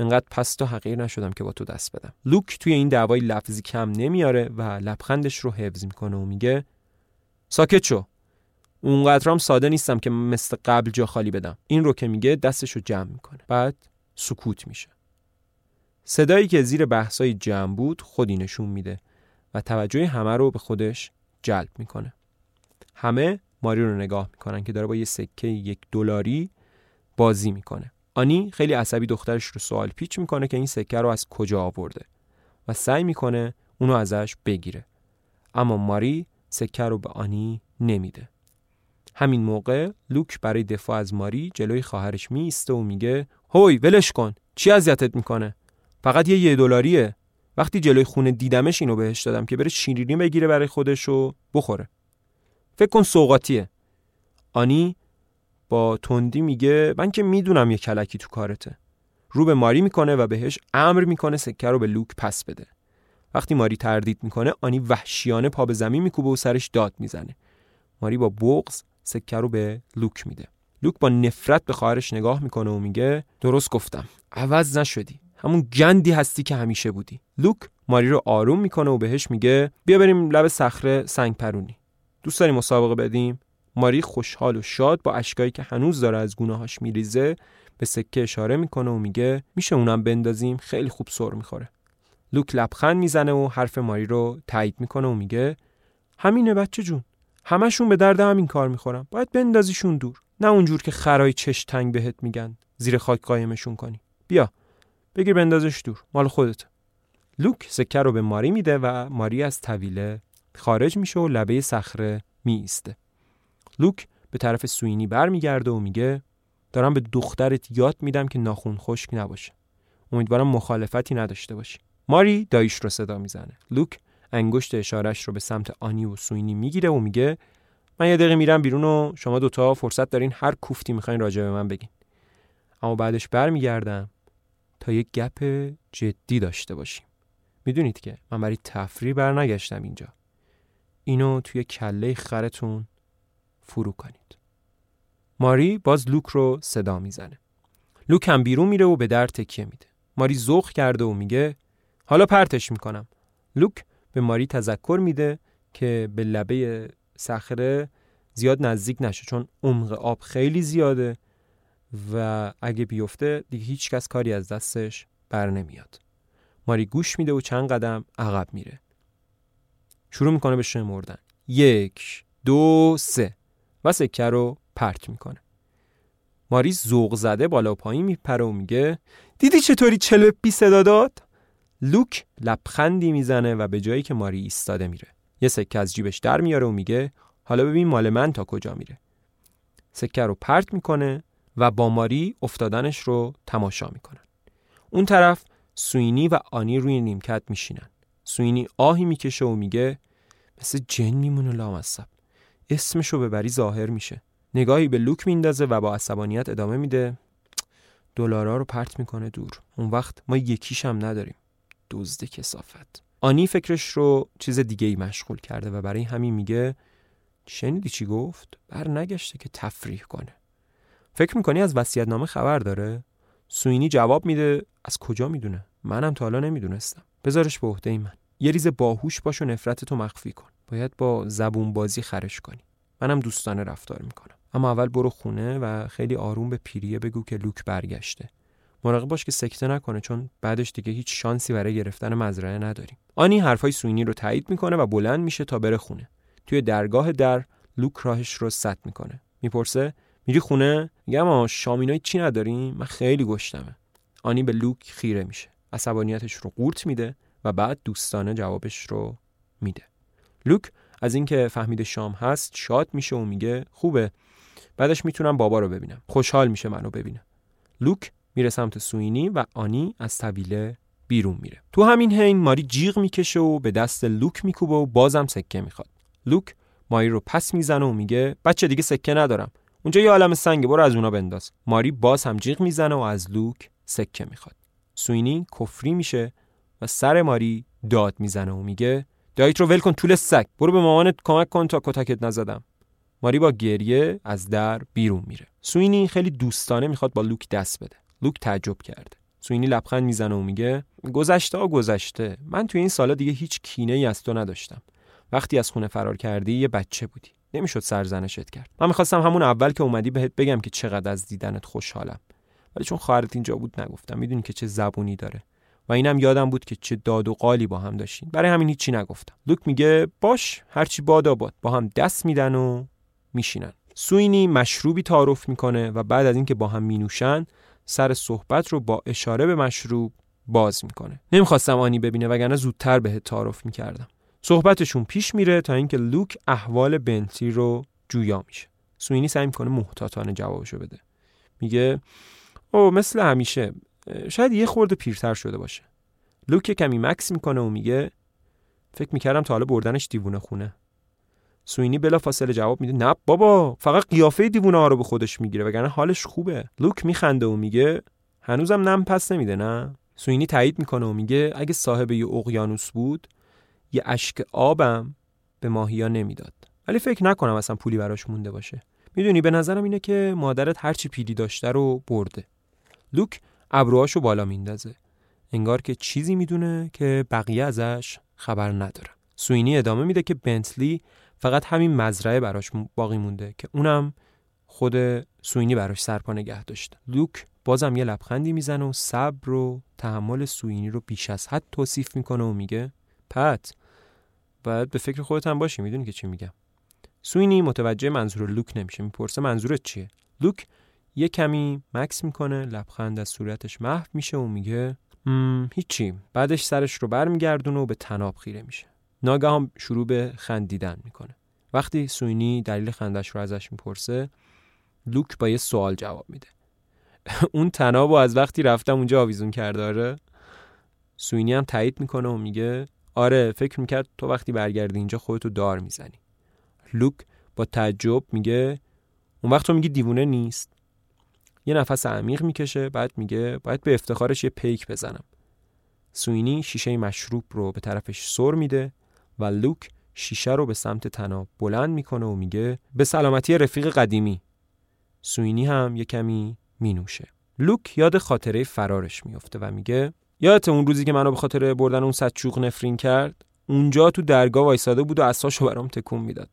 انقدر پست و حقیر نشدم که با تو دست بدم. لوک توی این دعوای لفظی کم نمیاره و لبخندش رو حفظ می‌کنه و میگه ساکت شو. اونقدرام ساده نیستم که مثل قبل جا خالی بدم. این رو که میگه دستش رو جمع می‌کنه. بعد سکوت میشه. صدایی که زیر بحثای جمع بود خودی نشون میده و توجه همه رو به خودش جلب می‌کنه. همه ماری رو نگاه می‌کنن که داره با یه سکه یک دلاری بازی می‌کنه. آنی خیلی عصبی دخترش رو سوال پیچ می‌کنه که این سکه رو از کجا آورده و سعی می‌کنه اونو ازش بگیره. اما ماری سکه رو به آنی نمیده. همین موقع لوک برای دفاع از ماری جلوی خواهرش میسته و میگه هوی ولش کن! چی اذیتت می‌کنه؟ فقط یه یه دلاریه. وقتی جلوی خونه دیدمش اینو بهش دادم که بره شیرینی بگیره برای خودش و بخوره. فکر کن سوقاتیه آنی با تندی میگه من که می‌دونم یه کلکی تو کارته. رو به ماری می‌کنه و بهش امر می‌کنه سکه رو به لوک پس بده. وقتی ماری تردید می‌کنه آنی وحشیانه پا به زمین میکوبه و سرش داد می‌زنه. ماری با بغز سکه رو به لوک میده. لوک با نفرت به خواهرش نگاه می‌کنه و میگه درست گفتم. عوض نشدی. همون گندی هستی که همیشه بودی. لوک ماری رو آروم می‌کنه و بهش میگه بیا بریم لب صخره سنگ پرونی دوست داریم مسابقه بدیم؟ ماری خوشحال و شاد با اشکایی که هنوز داره از گونه‌هاش میریزه به سکه اشاره می‌کنه و میگه میشه اونم بندازیم خیلی خوب سر می‌خوره. لوک لبخند می‌زنه و حرف ماری رو تایید می‌کنه و میگه همینه بچه جون. همشون به درد همین کار می‌خورن. باید بندازیشون دور. نه اونجور که خرای چش تنگ بهت میگن. زیر خاک قایمشون کنی. بیا. بگیر بندازش دور. مال خودت لوک سکه رو به ماری میده و ماری از طویله خارج میشه و لبه صخره میسته لوک به طرف سوینی برمیگرده و میگه دارم به دخترت یاد میدم که ناخون خشک نباشه. امیدوارم مخالفتی نداشته باشی. ماری دایش رو صدا می‌زنه. لوک انگشت اشارش رو به سمت آنی و سوینی می‌گیره و میگه من یه دقیقه میرم بیرون و شما دوتا فرصت دارین هر کوفتی می‌خواین راجع به من بگین. اما بعدش برمیگردم تا یک گپ جدی داشته باشیم. می‌دونید که من برای تفریح برنگشتم اینجا. اینو توی کله خرتون فرو کنید. ماری باز لوک رو صدا می‌زنه. لوک هم بیرون میره و به در تکیه میده. ماری ذوق کرده و میگه حالا پرتش می‌کنم. لوک به ماری تذکر میده که به لبه صخره زیاد نزدیک نشه چون عمق آب خیلی زیاده و اگه بیفته دیگه هیچ کس کاری از دستش بر نمیاد. ماری گوش میده و چند قدم عقب میره. شروع می‌کنه به شمردن. یک دو سه. و سکه رو پرت می‌کنه. ماری ذوق زده بالا و پایین میپره و میگه دیدی چطوری چلو بی صدا داد لوک لبخندی می‌زنه و به جایی که ماری ایستاده میره. یه سکه از جیبش در میاره و میگه حالا ببین مال من تا کجا میره. سکه رو پرت می‌کنه و با ماری افتادنش رو تماشا می‌کنن. اون طرف سوینی و آنی روی نیمکت میشینن. سوینی آهی می‌کشه و میگه مثل جن میمونه لامصب. اسمشو ببری ظاهر میشه. نگاهی به لوک میندازه و با عصبانیت ادامه میده. دلارا رو پرت می‌کنه دور. اون وقت ما یکیش هم نداریم. دزد کسافت. آنی فکرش رو چیز دیگه ای مشغول کرده و برای همین میگه شنیدی چی گفت؟ بر نگشته که تفریح کنه. فکر می‌کنی از نامه خبر داره؟ سوینی جواب میده از کجا می‌دونه؟ منم تا حالا نمی‌دونستم. بذارش به عهده من. یه ریز باهوش باش و نفرت تو مخفی کن. باید با زبون بازی خرش کنی. منم دوستانه رفتار می‌کنم. اما اول برو خونه و خیلی آروم به پیریه بگو که لوک برگشته. مراقب باش که سکته نکنه چون بعدش دیگه هیچ شانسی برای گرفتن مزرعه نداریم. آنی حرفای سوینی رو تایید می‌کنه و بلند میشه تا بره خونه. توی درگاه در لوک راهش رو سد می‌کنه. می‌پرسه میری خونه؟ میگم آ شامینای چی نداریم؟ من خیلی گشتمه. آنی به لوک خیره میشه. عصبانیتش رو قورت میده و بعد دوستانه جوابش رو میده. لوک از اینکه فهمیده شام هست شاد میشه و میگه خوبه. بعدش می‌تونم بابا رو ببینم. خوشحال میشه منو ببینه. لوک میره سمت سوینی و آنی از طویله بیرون میره. تو همین حین ماری جیغ می‌کشه و به دست لوک میکوبه و بازم سکه می‌خواد. لوک ماری رو پس می‌زنه و میگه بچه دیگه سکه ندارم. اونجا یه عالم سنگه برو از اونا بنداز. ماری باز هم جیغ می‌زنه و از لوک سکه می‌خواد. سوینی کفری میشه و سر ماری داد می‌زنه و میگه داییت رو ول کن توله سگ. برو به مامانت کمک کن تا کتکت نزدم. ماری با گریه از در بیرون میره. سوینی خیلی دوستانه می‌خواد با لوک دست بده. لوک تعجب کرده. سوینی لبخند می‌زنه و میگه گذشته ها گذشته. من توی این سالا دیگه هیچ کینه ای از تو نداشتم. وقتی از خونه فرار کردی یه بچه بودی. نمی‌شد سرزنشت کرد. من می‌خواستم همون اول که اومدی بهت بگم که چقدر از دیدنت خوشحالم. ولی چون خواهرت اینجا بود نگفتم. می‌دونی که چه زبونی داره. و اینم یادم بود که چه داد و قالی با هم داشتین برای همین هیچی نگفتم. لوک میگه باش هرچی باد. آباد با هم دست میدن و میشینن. سوینی مشروبی تعارف می‌کنه و بعد از اینکه با هم مینوشن سر صحبت رو با اشاره به مشروب باز می‌کنه. نمی‌خواستم آنی ببینه وگرنه زودتر بهت تعارف می‌کردم. صحبتشون پیش میره تا اینکه لوک احوال بنتلی رو جویا میشه. سوینی سعی می‌کنه محتاطانه جوابشو بده. میگه او مثل همیشه شاید یه خورده پیرتر شده باشه. لوک کمی مکث می‌کنه و میگه فکر می‌کردم تا حالا بردنش دیوونه خونه. سوینی بلا فاصله جواب میده نه بابا فقط قیافه دیوونه ها رو به خودش می‌گیره وگرنه حالش خوبه. لوک میخنده و میگه هنوزم نم پس نمیده نه؟ سوینی تایید می‌کنه و میگه اگه صاحب یه اقیانوس بود یه اشک آبم به ماهیا نمی‌داد. ولی فکر نکنم اصلا پولی براش مونده باشه. می‌دونی به نظرم اینه که مادرت هرچی پیلی داشته رو برده. لوک ابروهاشو بالا میندازه. انگار که چیزی می‌دونه که بقیه ازش خبر نداره. سوینی ادامه میده که بنتلی فقط همین مزرعه براش باقی مونده که اونم خود سوینی براش سرپا نگه داشته. لوک بازم یه لبخندی می‌زنه و صبر و تحمل سوینی رو بیش از حد توصیف می‌کنه و میگه پت باید به فکر خودت هم باشی می‌دونی که چی میگم. سوینی متوجه منظور لوک نمیشه می‌پرسه منظورت چیه؟ لوک یه کمی مکس می‌کنه لبخند از صورتش محو میشه و میگه هیچی. بعدش سرش رو برمیگردونه و به تناب خیره میشه. ناگهان شروع به خندیدن می‌کنه. وقتی سوینی دلیل خندش رو ازش می‌پرسه لوک با یه سوال جواب میده. [LAUGHS] اون تناب از وقتی رفتم اونجا آویزون کرده آره؟ سوینی هم تایید می‌کنه و میگه آره فکر می‌کرد تو وقتی برگردی اینجا خودتو دار می‌زنی. لوک با تعجب میگه اون وقت تو میگی دیوونه نیست؟ یه نفس عمیق می‌کشه بعد میگه باید به افتخارش یه پیک بزنم. سوینی شیشه مشروب رو به طرفش سر میده و لوک شیشه رو به سمت تناب بلند می‌کنه و میگه به سلامتی رفیق قدیمی. سوینی هم یه کمی مینوشه. لوک یاد خاطره فرارش میفته و میگه یادت اون روزی که منو به خاطر بردن اون صد چوق نفرین کرد؟ اونجا تو درگاه وایساده بود و اساشو برام تکون می‌داد.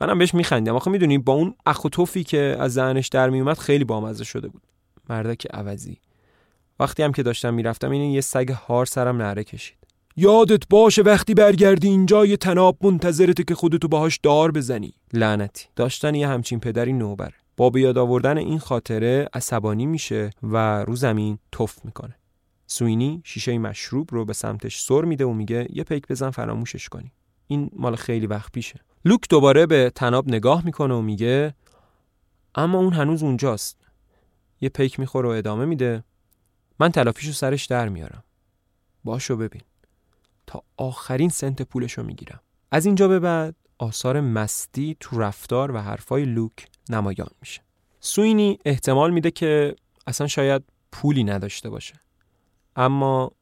منم بهش میخندم آخه می‌دونی با اون اخ و که از ذهنش در میومد خیلی بامزه شده بود. مردک عوضی. وقتی هم که داشتم می‌رفتم این یه سگ هار سرم نره کشید. یادت باشه وقتی برگردی اینجا یه تناب منتظرته که خودتو باهاش دار بزنی. لعنتی. داشتن یه همچین پدری نوبره. با به یاد آوردن این خاطره عصبانی میشه و رو زمین تف می‌کنه. سوینی شیشه مشروب رو به سمتش سر میده و میگه یه پیک بزن فراموشش کنی. این مال خیلی وقت پیشه. لوک دوباره به تناب نگاه می‌کنه و میگه اما اون هنوز اونجاست. یه پیک می‌خوره و ادامه میده من تلافیشو سرش در میارم. باشو ببین. تا آخرین سنت پولشو می‌گیرم. از اینجا به بعد آثار مستی تو رفتار و حرفای لوک نمایان میشه. سوینی احتمال میده که اصلا شاید پولی نداشته باشه. اما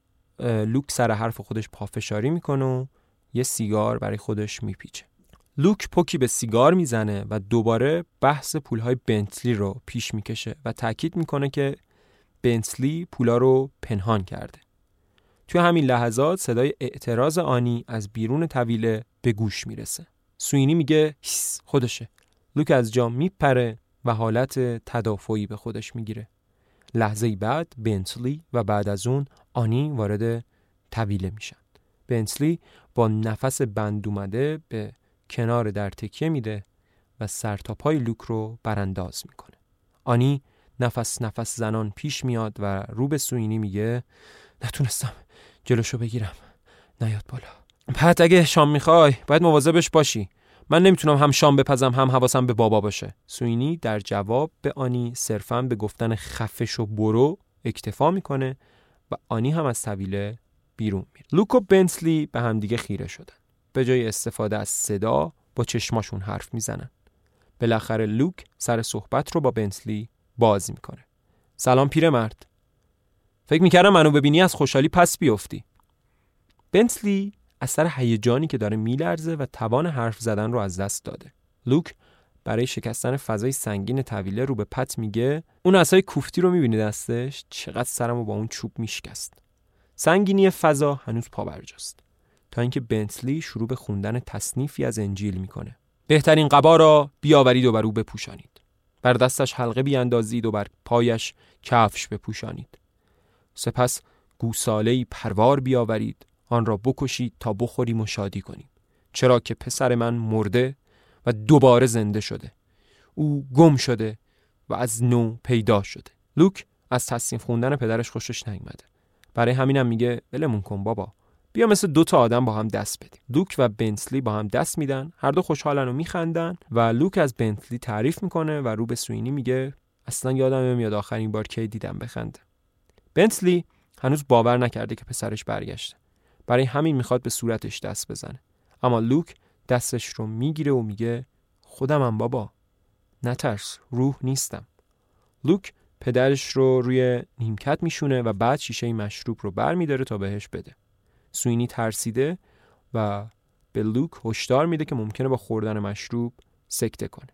لوک سر حرف خودش پافشاری می‌کنه و یه سیگار برای خودش میپیچه. لوک پوکی به سیگار می‌زنه و دوباره بحث پولهای بنتلی رو پیش می‌کشه و تاکید می‌کنه که بنتلی پولا رو پنهان کرده. توی همین لحظات صدای اعتراض آنی از بیرون طویله به گوش می‌رسه. سوینی میگه هیس خودشه. لوک از جا میپره و حالت تدافعی به خودش می‌گیره. لحظه بعد بنتلی و بعد از اون آنی وارد طویله میشن. بنتلی با نفس بند اومده به کنار در تکیه میده و سر تا پای لوک رو برانداز می‌کنه. آنی نفس نفس زنان پیش میاد و رو به سوینی میگه نتونستم جلوشو بگیرم. نیاد بالا. پت اگه شام می‌خوای باید مواظبش باشی. من نمی‌تونم هم شام بپزم هم حواسم به بابا باشه. سوینی در جواب به آنی صرفا به گفتن خفش و برو اکتفا می‌کنه و آنی هم از طویله بیرون میره. لوک و بنتلی به همدیگه خیره شدن. به جای استفاده از صدا با چشماشون حرف می‌زنن. بالاخره لوک سر صحبت رو با بنتلی باز می‌کنه. سلام پیرمرد. فکر می‌کردم منو ببینی از خوشحالی پس بیفتی. بنتلی از سر هیجانی که داره میلرزه و توان حرف زدن رو از دست داده. لوک برای شکستن فضای سنگین طویله رو به پت میگه اون اصای کوفتی رو می‌بینی دستش؟ چقدر سرمو با اون چوب میشکست. سنگینی فضا هنوز پابرجاست تا اینکه بنتلی شروع به خوندن تصنیفی از انجیل می‌کنه. بهترین قبا را بیاورید و بر او بپوشانید. بر دستش حلقه بیاندازید و بر پایش کفش بپوشانید. سپس گوساله پروار بیاورید. آن را بکشید تا بخوریم و شادی کنیم. چرا که پسر من مرده و دوباره زنده شده. او گم شده و از نو پیدا شده. لوک از تصنیف خوندن پدرش خوشش نیومده. برای همینم میگه ولمون کن بابا. بیا مثل دو تا آدم با هم دست بدیم. لوک و بنتلی با هم دست میدن. هر دو خوشحالن و میخندن. و لوک از بنتلی تعریف می‌کنه و رو به سوینی میگه اصلا یادم نمیاد آخرین بار کی دیدم بخنده. بنتلی هنوز باور نکرده که پسرش برگشته. برای همین می‌خواد به صورتش دست بزنه. اما لوک دستش رو می‌گیره و میگه خودمم بابا نترس روح نیستم. لوک پدرش رو روی نیمکت میشونه و بعد شیشه مشروب رو بر میداره تا بهش بده. سوینی ترسیده و به لوک هشدار میده که ممکنه با خوردن مشروب سکته کنه.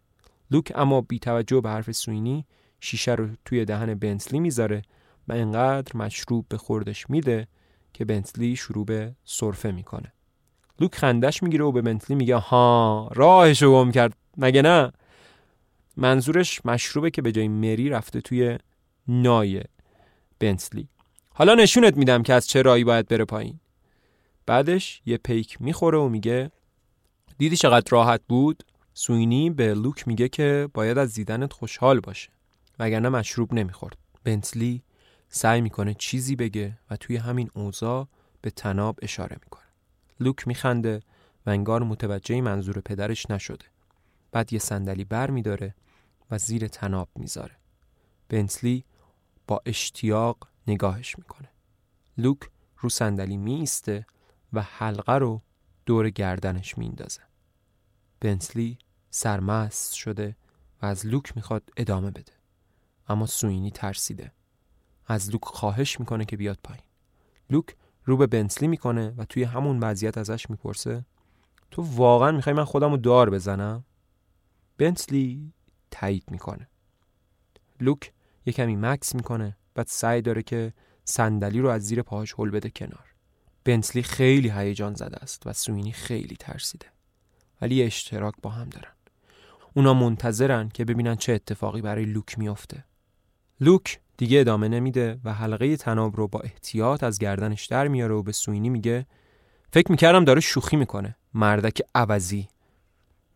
لوک اما بی توجه به حرف سوینی شیشه رو توی دهن بنتلی می‌ذاره و انقدر مشروب به خوردش میده که بنتلی شروع به سرفه می‌کنه. لوک خندش می‌گیره و به بنتلی میگه ها راهش رو گم کرد. مگه نه؟ منظورش مشروبه که به جای مری رفته توی نای بنتلی. حالا نشونت میدم که از چه رایی باید بره پایین. بعدش یه پیک می‌خوره و میگه دیدی چقدر راحت بود؟ سوینی به لوک میگه که باید از دیدنت خوشحال باشه وگرنه مشروب نمی‌خورد. بنتلی سعی می‌کنه چیزی بگه و توی همین اوضاع به تناب اشاره می‌کنه. لوک میخنده و انگار متوجه منظور پدرش نشده. بعد یه صندلی بر میداره و زیر تناب می‌ذاره. بنتلی با اشتیاق نگاهش می‌کنه. لوک رو صندلی میسته و حلقه رو دور گردنش میندازه بنتلی سرمست شده و از لوک می‌خواد ادامه بده. اما سوینی ترسیده. از لوک خواهش می‌کنه که بیاد پایین. لوک رو به بنتلی می‌کنه و توی همون وضعیت ازش می‌پرسه تو واقعا می‌خوای من خودم رو دار بزنم؟ بنتلی تایید می‌کنه. لوک یه کمی مکس می‌کنه بعد سعی داره که صندلی رو از زیر پاهاش هل بده کنار. بنتلی خیلی هیجان زده است و سوینی خیلی ترسیده. ولی اشتراک با هم دارن. اونا منتظرن که ببینن چه اتفاقی برای لوک میافته. لوک دیگه ادامه نمیده و حلقه تناب رو با احتیاط از گردنش در میاره و به سوینی میگه فکر می‌کردم داره شوخی می‌کنه. مردک عوضی.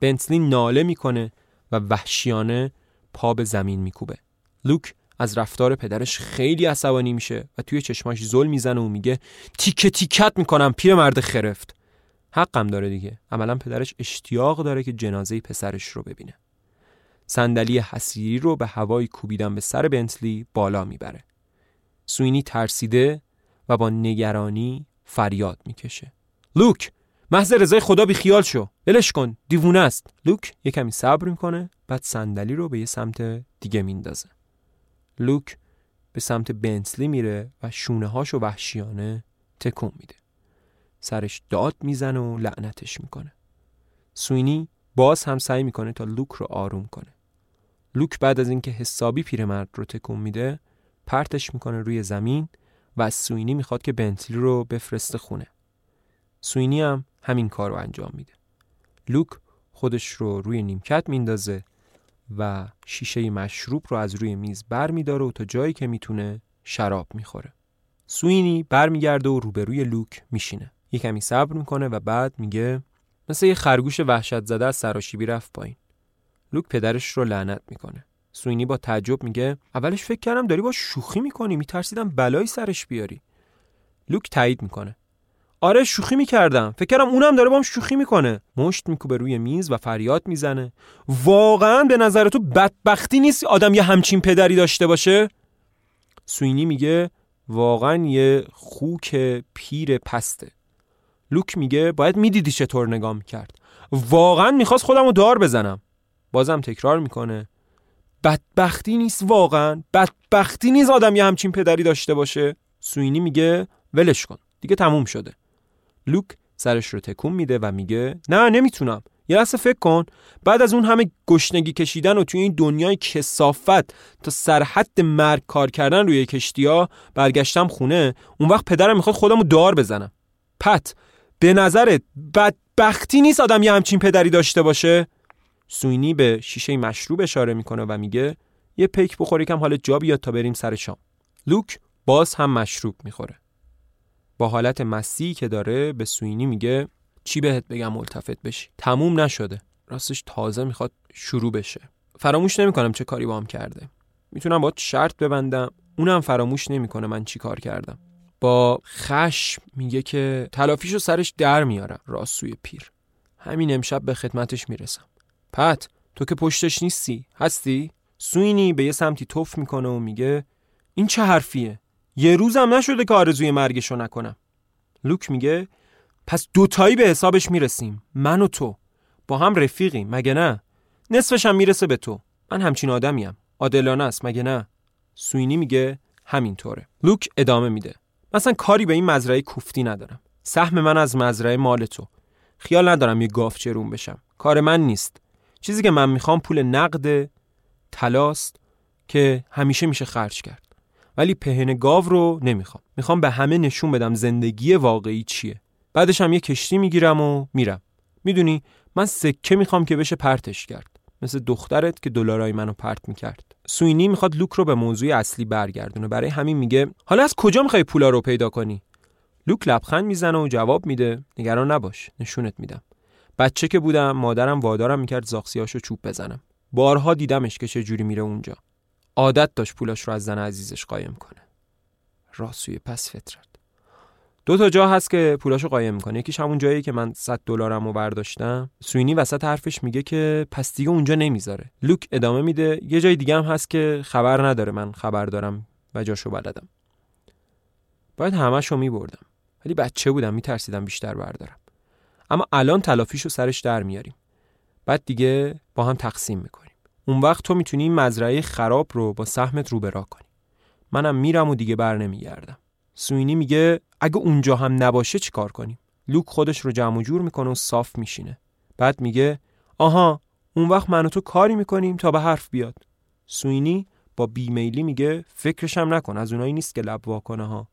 بنتلی ناله می‌کنه و وحشیانه پا به زمین میکوبه. لوک از رفتار پدرش خیلی عصبانی میشه و توی چشماش زل می‌زنه و میگه تیکه تیکت می‌کنم پیر مرد خرفت. حقم داره دیگه. عملا پدرش اشتیاق داره که جنازه پسرش رو ببینه. صندلی حسیری رو به هوای کوبیدن به سر بنتلی بالا می‌بره. سوینی ترسیده و با نگرانی فریاد می‌کشه. لوک محض رضای خدا بی خیال شو. ولش کن. دیوونه است. لوک یه کمی صبر می‌کنه بعد صندلی رو به یه سمت دیگه میندازه. لوک به سمت بنتلی میره و شونه هاشو وحشیانه تکون میده. سرش داد می‌زنه و لعنتش می‌کنه. سوینی باز هم سعی می‌کنه تا لوک رو آروم کنه. لوک بعد از اینکه حسابی پیرمرد رو تکون میده پرتش می‌کنه روی زمین و از سوینی می‌خواد که بنتلی رو بفرسته خونه. سوینی هم همین کار رو انجام میده. لوک خودش رو روی نیمکت میندازه و شیشه مشروب رو از روی میز بر میداره و تا جایی که می‌تونه شراب می‌خوره. سوینی برمیگرده و روبروی لوک میشینه. یه کمی صبر می‌کنه و بعد میگه مثل یه خرگوش وحشت زده از سراشیبی رفت پایین. لوک پدرش رو لعنت می‌کنه. سوینی با تعجب میگه اولش فکر کردم داری با شوخی می‌کنی میترسیدم بلایی سرش بیاری. لوک تایید می‌کنه. آره شوخی می‌کردم. فکر کردم اونم داره هم شوخی می‌کنه. مشت میکوبه روی میز و فریاد می‌زنه. واقعا به نظر تو بدبختی نیست آدم یه همچین پدری داشته باشه؟ سوینی میگه واقعا یه خوک پیر پسته. لوک میگه باید می‌دیدی چطور نگاه می‌کرد. واقعا می‌خواست خودم رو دار بزنم. بازم تکرار می‌کنه. بدبختی نیست واقعا. بدبختی نیست آدم یه همچین پدری داشته باشه. سوینی میگه ولش کن. دیگه تموم شده. لوک سرش رو تکون میده و میگه نه نمی‌تونم. یه لحظه فکر کن. بعد از اون همه گشنگی کشیدن و توی این دنیای کسافت تا سرحد مرگ کار کردن روی کشتیا برگشتم خونه اون وقت پدرم می‌خواد خودم رو دار بزنم. پت به نظرت بدبختی نیست آدم یه همچین پدری داشته باشه؟ سوینی به شیشه مشروب اشاره می‌کنه و میگه یه پیک بخوری کم حال جا بیاد تا بریم سر شام. لوک باز هم مشروب می‌خوره. با حالت مسی که داره به سوینی میگه چی بهت بگم ملتفت بشی؟ تموم نشده. راستش تازه می‌خواد شروع بشه. فراموش نمی‌کنم چه کاری با هم کرده. می‌تونم با شرط ببندم. اونم فراموش نمی‌کنه من چی کار کردم. با خشم میگه که تلافیشو سرش در میارم. راست سوی پیر. همین امشب به خدمتش می‌رسم. پت تو که پشتش نیستی. هستی؟ سوینی به یه سمتی توف می‌کنه و میگه این چه حرفیه؟ یه روزم نشده که آرزوی مرگشو نکنم. لوک میگه پس دوتایی به حسابش می‌رسیم. من و تو. با هم رفیقیم مگه نه؟ نصفش هم می‌رسه به تو. من همچین آدمیم. عادلانه است مگه نه؟ سوینی میگه همینطوره. لوک ادامه میده. مثلا کاری به این مزرعه کوفتی ندارم. سهم من از مزرعه مال تو. خیال ندارم یه گاف چرون بشم. کار من نیست. چیزی که من می‌خوام پول نقد تلاست که همیشه میشه خرج کرد. ولی پهن گاو رو نمی‌خوام. می‌خوام به همه نشون بدم زندگی واقعی چیه. بعدش هم یه کشتی می‌گیرم و میرم. می‌دونی من سکه می‌خوام که بشه پرتش کرد. مثل دخترت که دلارای منو پرت می‌کرد. سوینی می‌خواد لوک رو به موضوع اصلی برگردونه. برای همین میگه حالا از کجا می‌خوای پولا رو پیدا کنی؟ لوک لبخند می‌زنه و جواب میده نگران نباش نشونت میدم. بچه که بودم مادرم وادارم می‌کرد زاخسیاشو چوب بزنم. بارها دیدمش که چه جوری میره اونجا. عادت داشت پولاش رو از زن عزیزش قایم کنه. راسوی پس فطرت. دو تا جا هست که پولاشو قایم می‌کنه. یکیش همون جایی که من 100 دلارم رو برداشتم. سوینی وسط حرفش میگه که پس دیگه اونجا نمی‌ذاره. لوک ادامه میده. یه جای دیگه هم هست که خبر نداره من خبر دارم و جاشو بلدم. باید همهشو میبردم. ولی بچه بودم میترسیدم بیشتر بردارم. اما الان تلافیشو سرش در میاریم. بعد دیگه با هم تقسیم می‌کنیم. اون وقت تو می‌تونی این مزرعه خراب رو با سهمت رو برا کنی. منم میرم و دیگه بر نمیگردم. سوینی میگه اگه اونجا هم نباشه چی کار کنیم؟ لوک خودش رو جمع جور می‌کنه و صاف میشینه. بعد میگه آها اون وقت من و تو کاری می‌کنیم تا به حرف بیاد. سوینی با بیمیلی میگه فکرشم نکن از اونایی نیست که لب واکنه ها.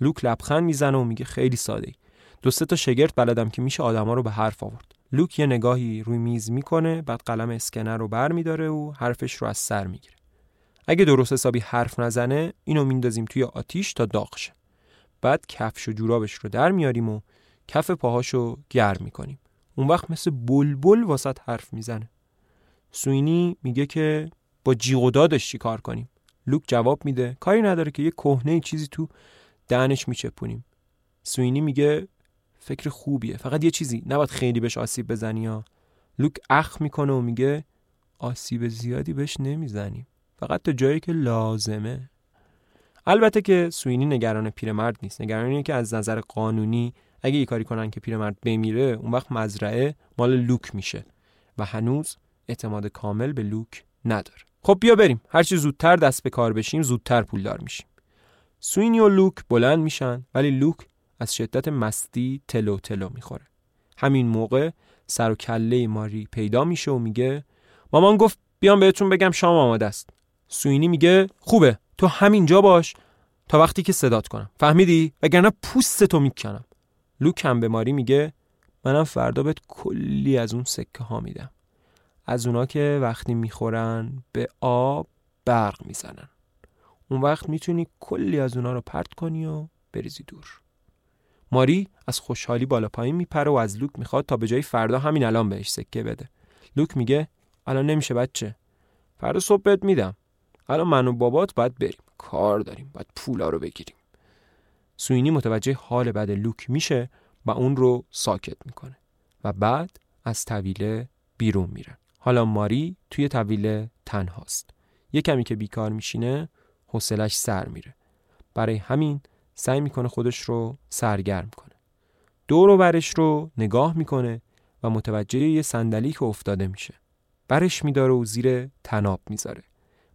لوک لبخند می‌زنه و میگه خیلی ساده ای. دو سه تا شگرت بلدم که میشه آدما رو به حرف آورد. لوک یه نگاهی روی میز می‌کنه بعد قلم اسکنر رو بر میداره و حرفش رو از سر می‌گیره. اگه درست حسابی حرف نزنه اینو میندازیم توی آتیش تا داغ شه. بعد کفش و جورابش رو در میاریم و کف پاهاشو گرم می‌کنیم. اون وقت مثل بلبل واسط حرف می‌زنه. سوینی میگه که با جیغ و دادش چی کار کنیم؟ لوک جواب میده کاری نداره که یه کهنه چیزی تو دهنش میچپونیم. سوینی میگه فکر خوبیه. فقط یه چیزی نباید خیلی بهش آسیب بزنی ها. لوک اخ می‌کنه و میگه آسیب زیادی بهش نمی‌زنیم. فقط تا جایی که لازمه. البته که سوینی نگران پیرمرد نیست. نگران اینه که از نظر قانونی اگه یه کاری کنن که پیرمرد بمیره اون وقت مزرعه مال لوک میشه و هنوز اعتماد کامل به لوک نداره. خب بیا بریم. هرچی زودتر دست به کار بشیم زودتر پولدار میشیم. سوینی و لوک بلند میشن ولی لوک از شدت مستی تلو تلو می‌خوره. همین موقع سر و کله ماری پیدا میشه و میگه مامان گفت بیام بهتون بگم شام آماده است. سوینی میگه خوبه تو همینجا باش. تا وقتی که صدات کنم. فهمیدی؟ وگرنه پوست تو می‌کنم لوک هم به ماری میگه منم فردا بهت کلی از اون سکه ها میدم. از اونا که وقتی می‌خورن به آب برق می‌زنن. اون وقت می‌تونی کلی از اونا رو پرت کنی و بریزی دور. ماری از خوشحالی بالا پایین میپره و از لوک می‌خواد تا به جای فردا همین الان بهش سکه بده. لوک میگه الان نمیشه بچه. فردا صبح بهت میدم. الان من و بابات باید بریم. کار داریم. باید پولا رو بگیریم. سوینی متوجه حال بد لوک میشه و اون رو ساکت می‌کنه و بعد از طویله بیرون میرن حالا ماری توی طویله تنهاست. یه کمی که بیکار میشینه حوصلش سر میره. برای همین سعی می‌کنه خودش رو سرگرم کنه. دور و برش رو نگاه می‌کنه و متوجه یه صندلی که افتاده میشه. برش میداره و زیر تناب می‌ذاره.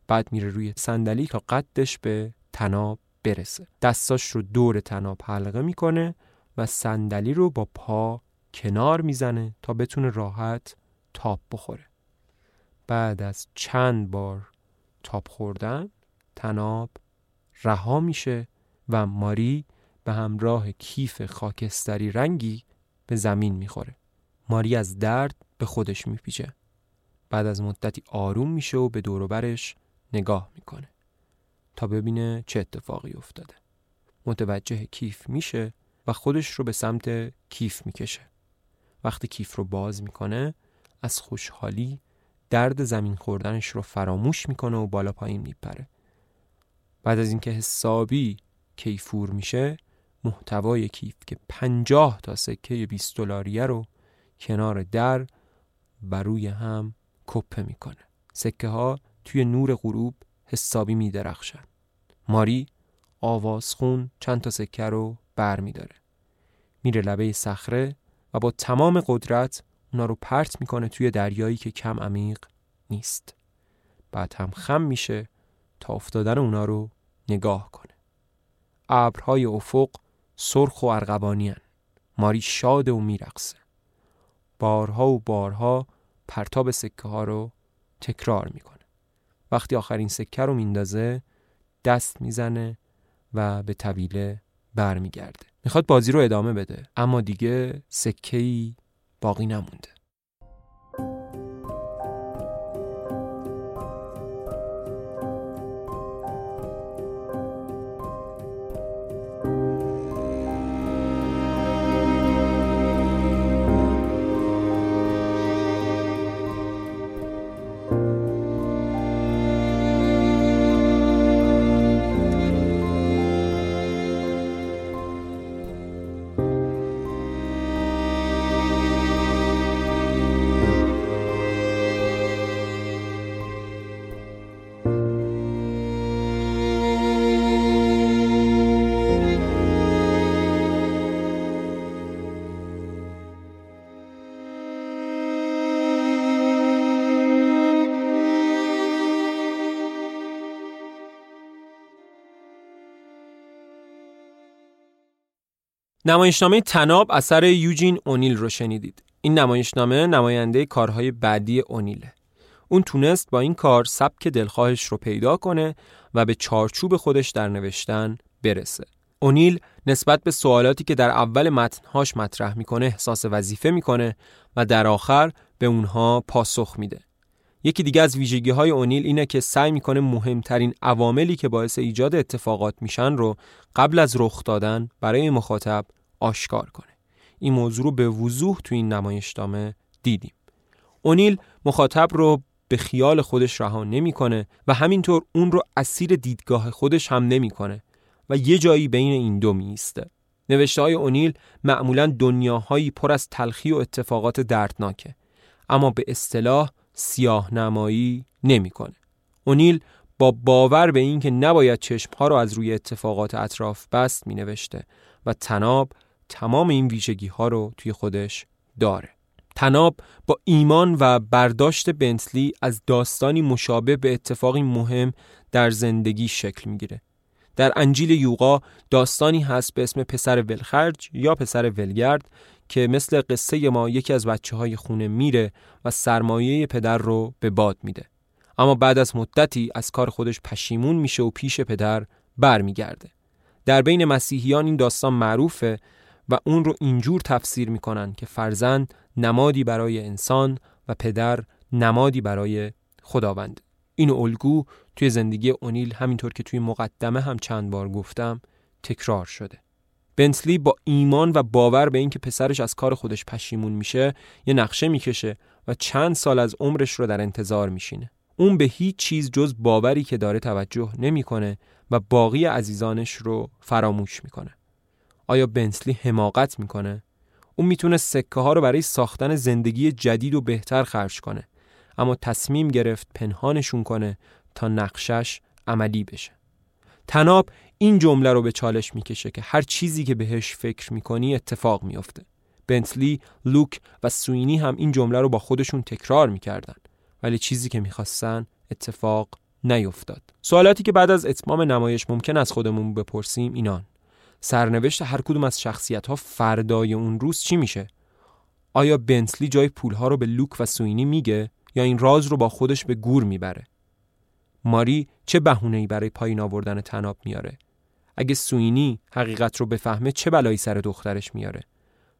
بعد میره روی صندلی تا قدش به تناب برسه. دستاش رو دور تناب حلقه می‌کنه و صندلی رو با پا کنار می‌زنه تا بتونه راحت تاپ بخوره. بعد از چند بار تاپ خوردن تناب رها میشه و ماری به همراه کیف خاکستری رنگی به زمین می‌خوره. ماری از درد به خودش میپیچه. بعد از مدتی آروم میشه و به دوروبرش نگاه می‌کنه تا ببینه چه اتفاقی افتاده. متوجه کیف میشه و خودش رو به سمت کیف می‌کشه. وقتی کیف رو باز می‌کنه از خوشحالی درد زمین خوردنش رو فراموش می‌کنه و بالا پایین میپره. بعد از اینکه حسابی کیفور میشه محتوای کیف که پنجاه تا سکه 20 دلاریه رو کنار در و روی هم کپه می‌کنه. سکه ها توی نور غروب حسابی میدرخشن. ماری آوازخون چند تا سکه رو بر میداره. میره لبه صخره و با تمام قدرت اونا رو پرت می‌کنه توی دریایی که کم عمیق نیست. بعد هم خم میشه تا افتادن اونا رو نگاه کنه. ابرهای افق سرخ و ارغوانی ماری شاده و میرقصه. بارها و بارها پرتاب سکه ها رو تکرار می‌کنه. وقتی آخرین سکه رو میندازه دست می‌زنه و به طویله برمیگرده. می‌خواد بازی رو ادامه بده اما دیگه سکه باقی نمونده. نمایشنامه تناب اثر یوجین اونیل رو شنیدید. این نمایشنامه نماینده کارهای بعدی اونیله. اون تونست با این کار سبک دلخواهش رو پیدا کنه و به چارچوب خودش در نوشتن برسه. اونیل نسبت به سوالاتی که در اول متنهاش مطرح می‌کنه احساس وظیفه می‌کنه و در آخر به اونها پاسخ میده. یکی دیگه از ویژگی های اونیل اینه که سعی می‌کنه مهمترین عواملی که باعث ایجاد اتفاقات میشن رو قبل از رخ دادن برای مخاطب آشکار کنه. این موضوع رو به وضوح تو این نمایشنامه دیدیم. اونیل مخاطب رو به خیال خودش رها نمی‌کنه و همینطور اون رو اسیر دیدگاه خودش هم نمی‌کنه و یه جایی بین این دو میسته نوشته های اونیل معمولا دنیاهایی پر از تلخی و اتفاقات دردناکه اما به اصطلاح سیاه نمایی نمی‌کنه. اونیل با باور به اینکه نباید چشمها رو از روی اتفاقات اطراف بست می نوشته و تناب تمام این ویژگی ها رو توی خودش داره. تناب با ایمان و برداشت بنتلی از داستانی مشابه به اتفاقی مهم در زندگی شکل می‌گیره. در انجیل یوقا داستانی هست به اسم پسر ولخرج یا پسر ولگرد که مثل قصه ما یکی از بچه های خونه میره و سرمایه پدر رو به باد میده. اما بعد از مدتی از کار خودش پشیمون میشه و پیش پدر برمیگرده. در بین مسیحیان این داستان معروفه و اون رو اینجور تفسیر می‌کنن که فرزند نمادی برای انسان و پدر نمادی برای خداوند. این الگو توی زندگی اونیل همینطور که توی مقدمه هم چند بار گفتم تکرار شده. بنتلی با ایمان و باور به اینکه پسرش از کار خودش پشیمون میشه یه نقشه می‌کشه و چند سال از عمرش رو در انتظار میشینه. اون به هیچ چیز جز باوری که داره توجه نمی‌کنه و باقی عزیزانش رو فراموش می‌کنه. آیا بنتلی حماقت می‌کنه؟ اون می‌تونه سکه ها رو برای ساختن زندگی جدید و بهتر خرج کنه. اما تصمیم گرفت پنهانشون کنه تا نقشش عملی بشه. تناب این جمله رو به چالش می‌کشه که هر چیزی که بهش فکر می‌کنی اتفاق میافته. بنتلی، لوک و سوینی هم این جمله رو با خودشون تکرار می‌کردن. ولی چیزی که می‌خواستن اتفاق نیفتاد. سوالاتی که بعد از اتمام نمایش ممکن از خودمون بپرسیم اینان. سرنوشت هر کدوم از شخصیت ها فردای اون روز چی میشه؟ آیا بنتلی جای پولها رو به لوک و سوینی میگه یا این راز رو با خودش به گور می‌بره؟ ماری چه بهونه‌ای برای پایین آوردن تناب میاره؟ اگه سوینی حقیقت رو بفهمه چه بلایی سر دخترش میاره؟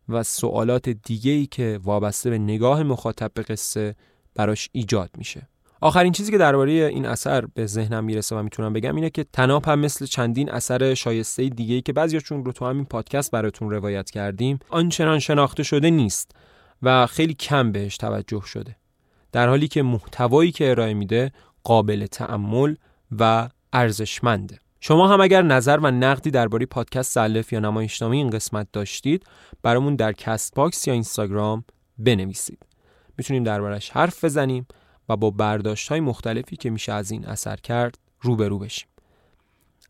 و سوالات دیگه ای که وابسته به نگاه مخاطب به قصه براش ایجاد میشه. آخرین چیزی که درباره این اثر به ذهنم می‌رسه و می‌تونم بگم اینه که تناب هم مثل چندین اثر شایسته دیگه ای که بعضیاشون رو تو همین پادکست براتون روایت کردیم آنچنان شناخته شده نیست و خیلی کم بهش توجه شده. در حالی که محتوایی که ارائه میده قابل تأمل و ارزشمنده. شما هم اگر نظر و نقدی درباره پادکست الف یا نمایشنامه این قسمت داشتید برامون در Castbox یا اینستاگرام بنویسید. می‌تونیم دربارش حرف بزنیم. و با برداشت های مختلفی که میشه از این اثر کرد روبرو بشیم.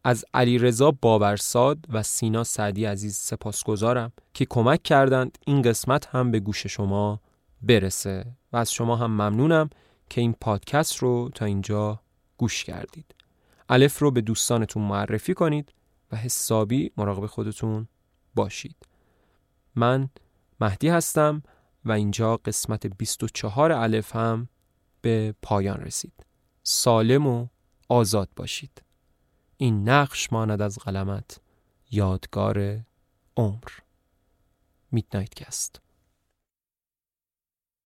از علی رضا باورساد و سینا سعدی عزیز سپاسگزارم که کمک کردند این قسمت هم به گوش شما برسه و از شما هم ممنونم که این پادکست رو تا اینجا گوش کردید. الف رو به دوستانتون معرفی کنید و حسابی مراقب خودتون باشید. من مهدی هستم و اینجا قسمت 24 الف هم به پایان رسید. سالم و آزاد باشید. این نقش ماند از قلمت یادگار عمر. میدنایت گست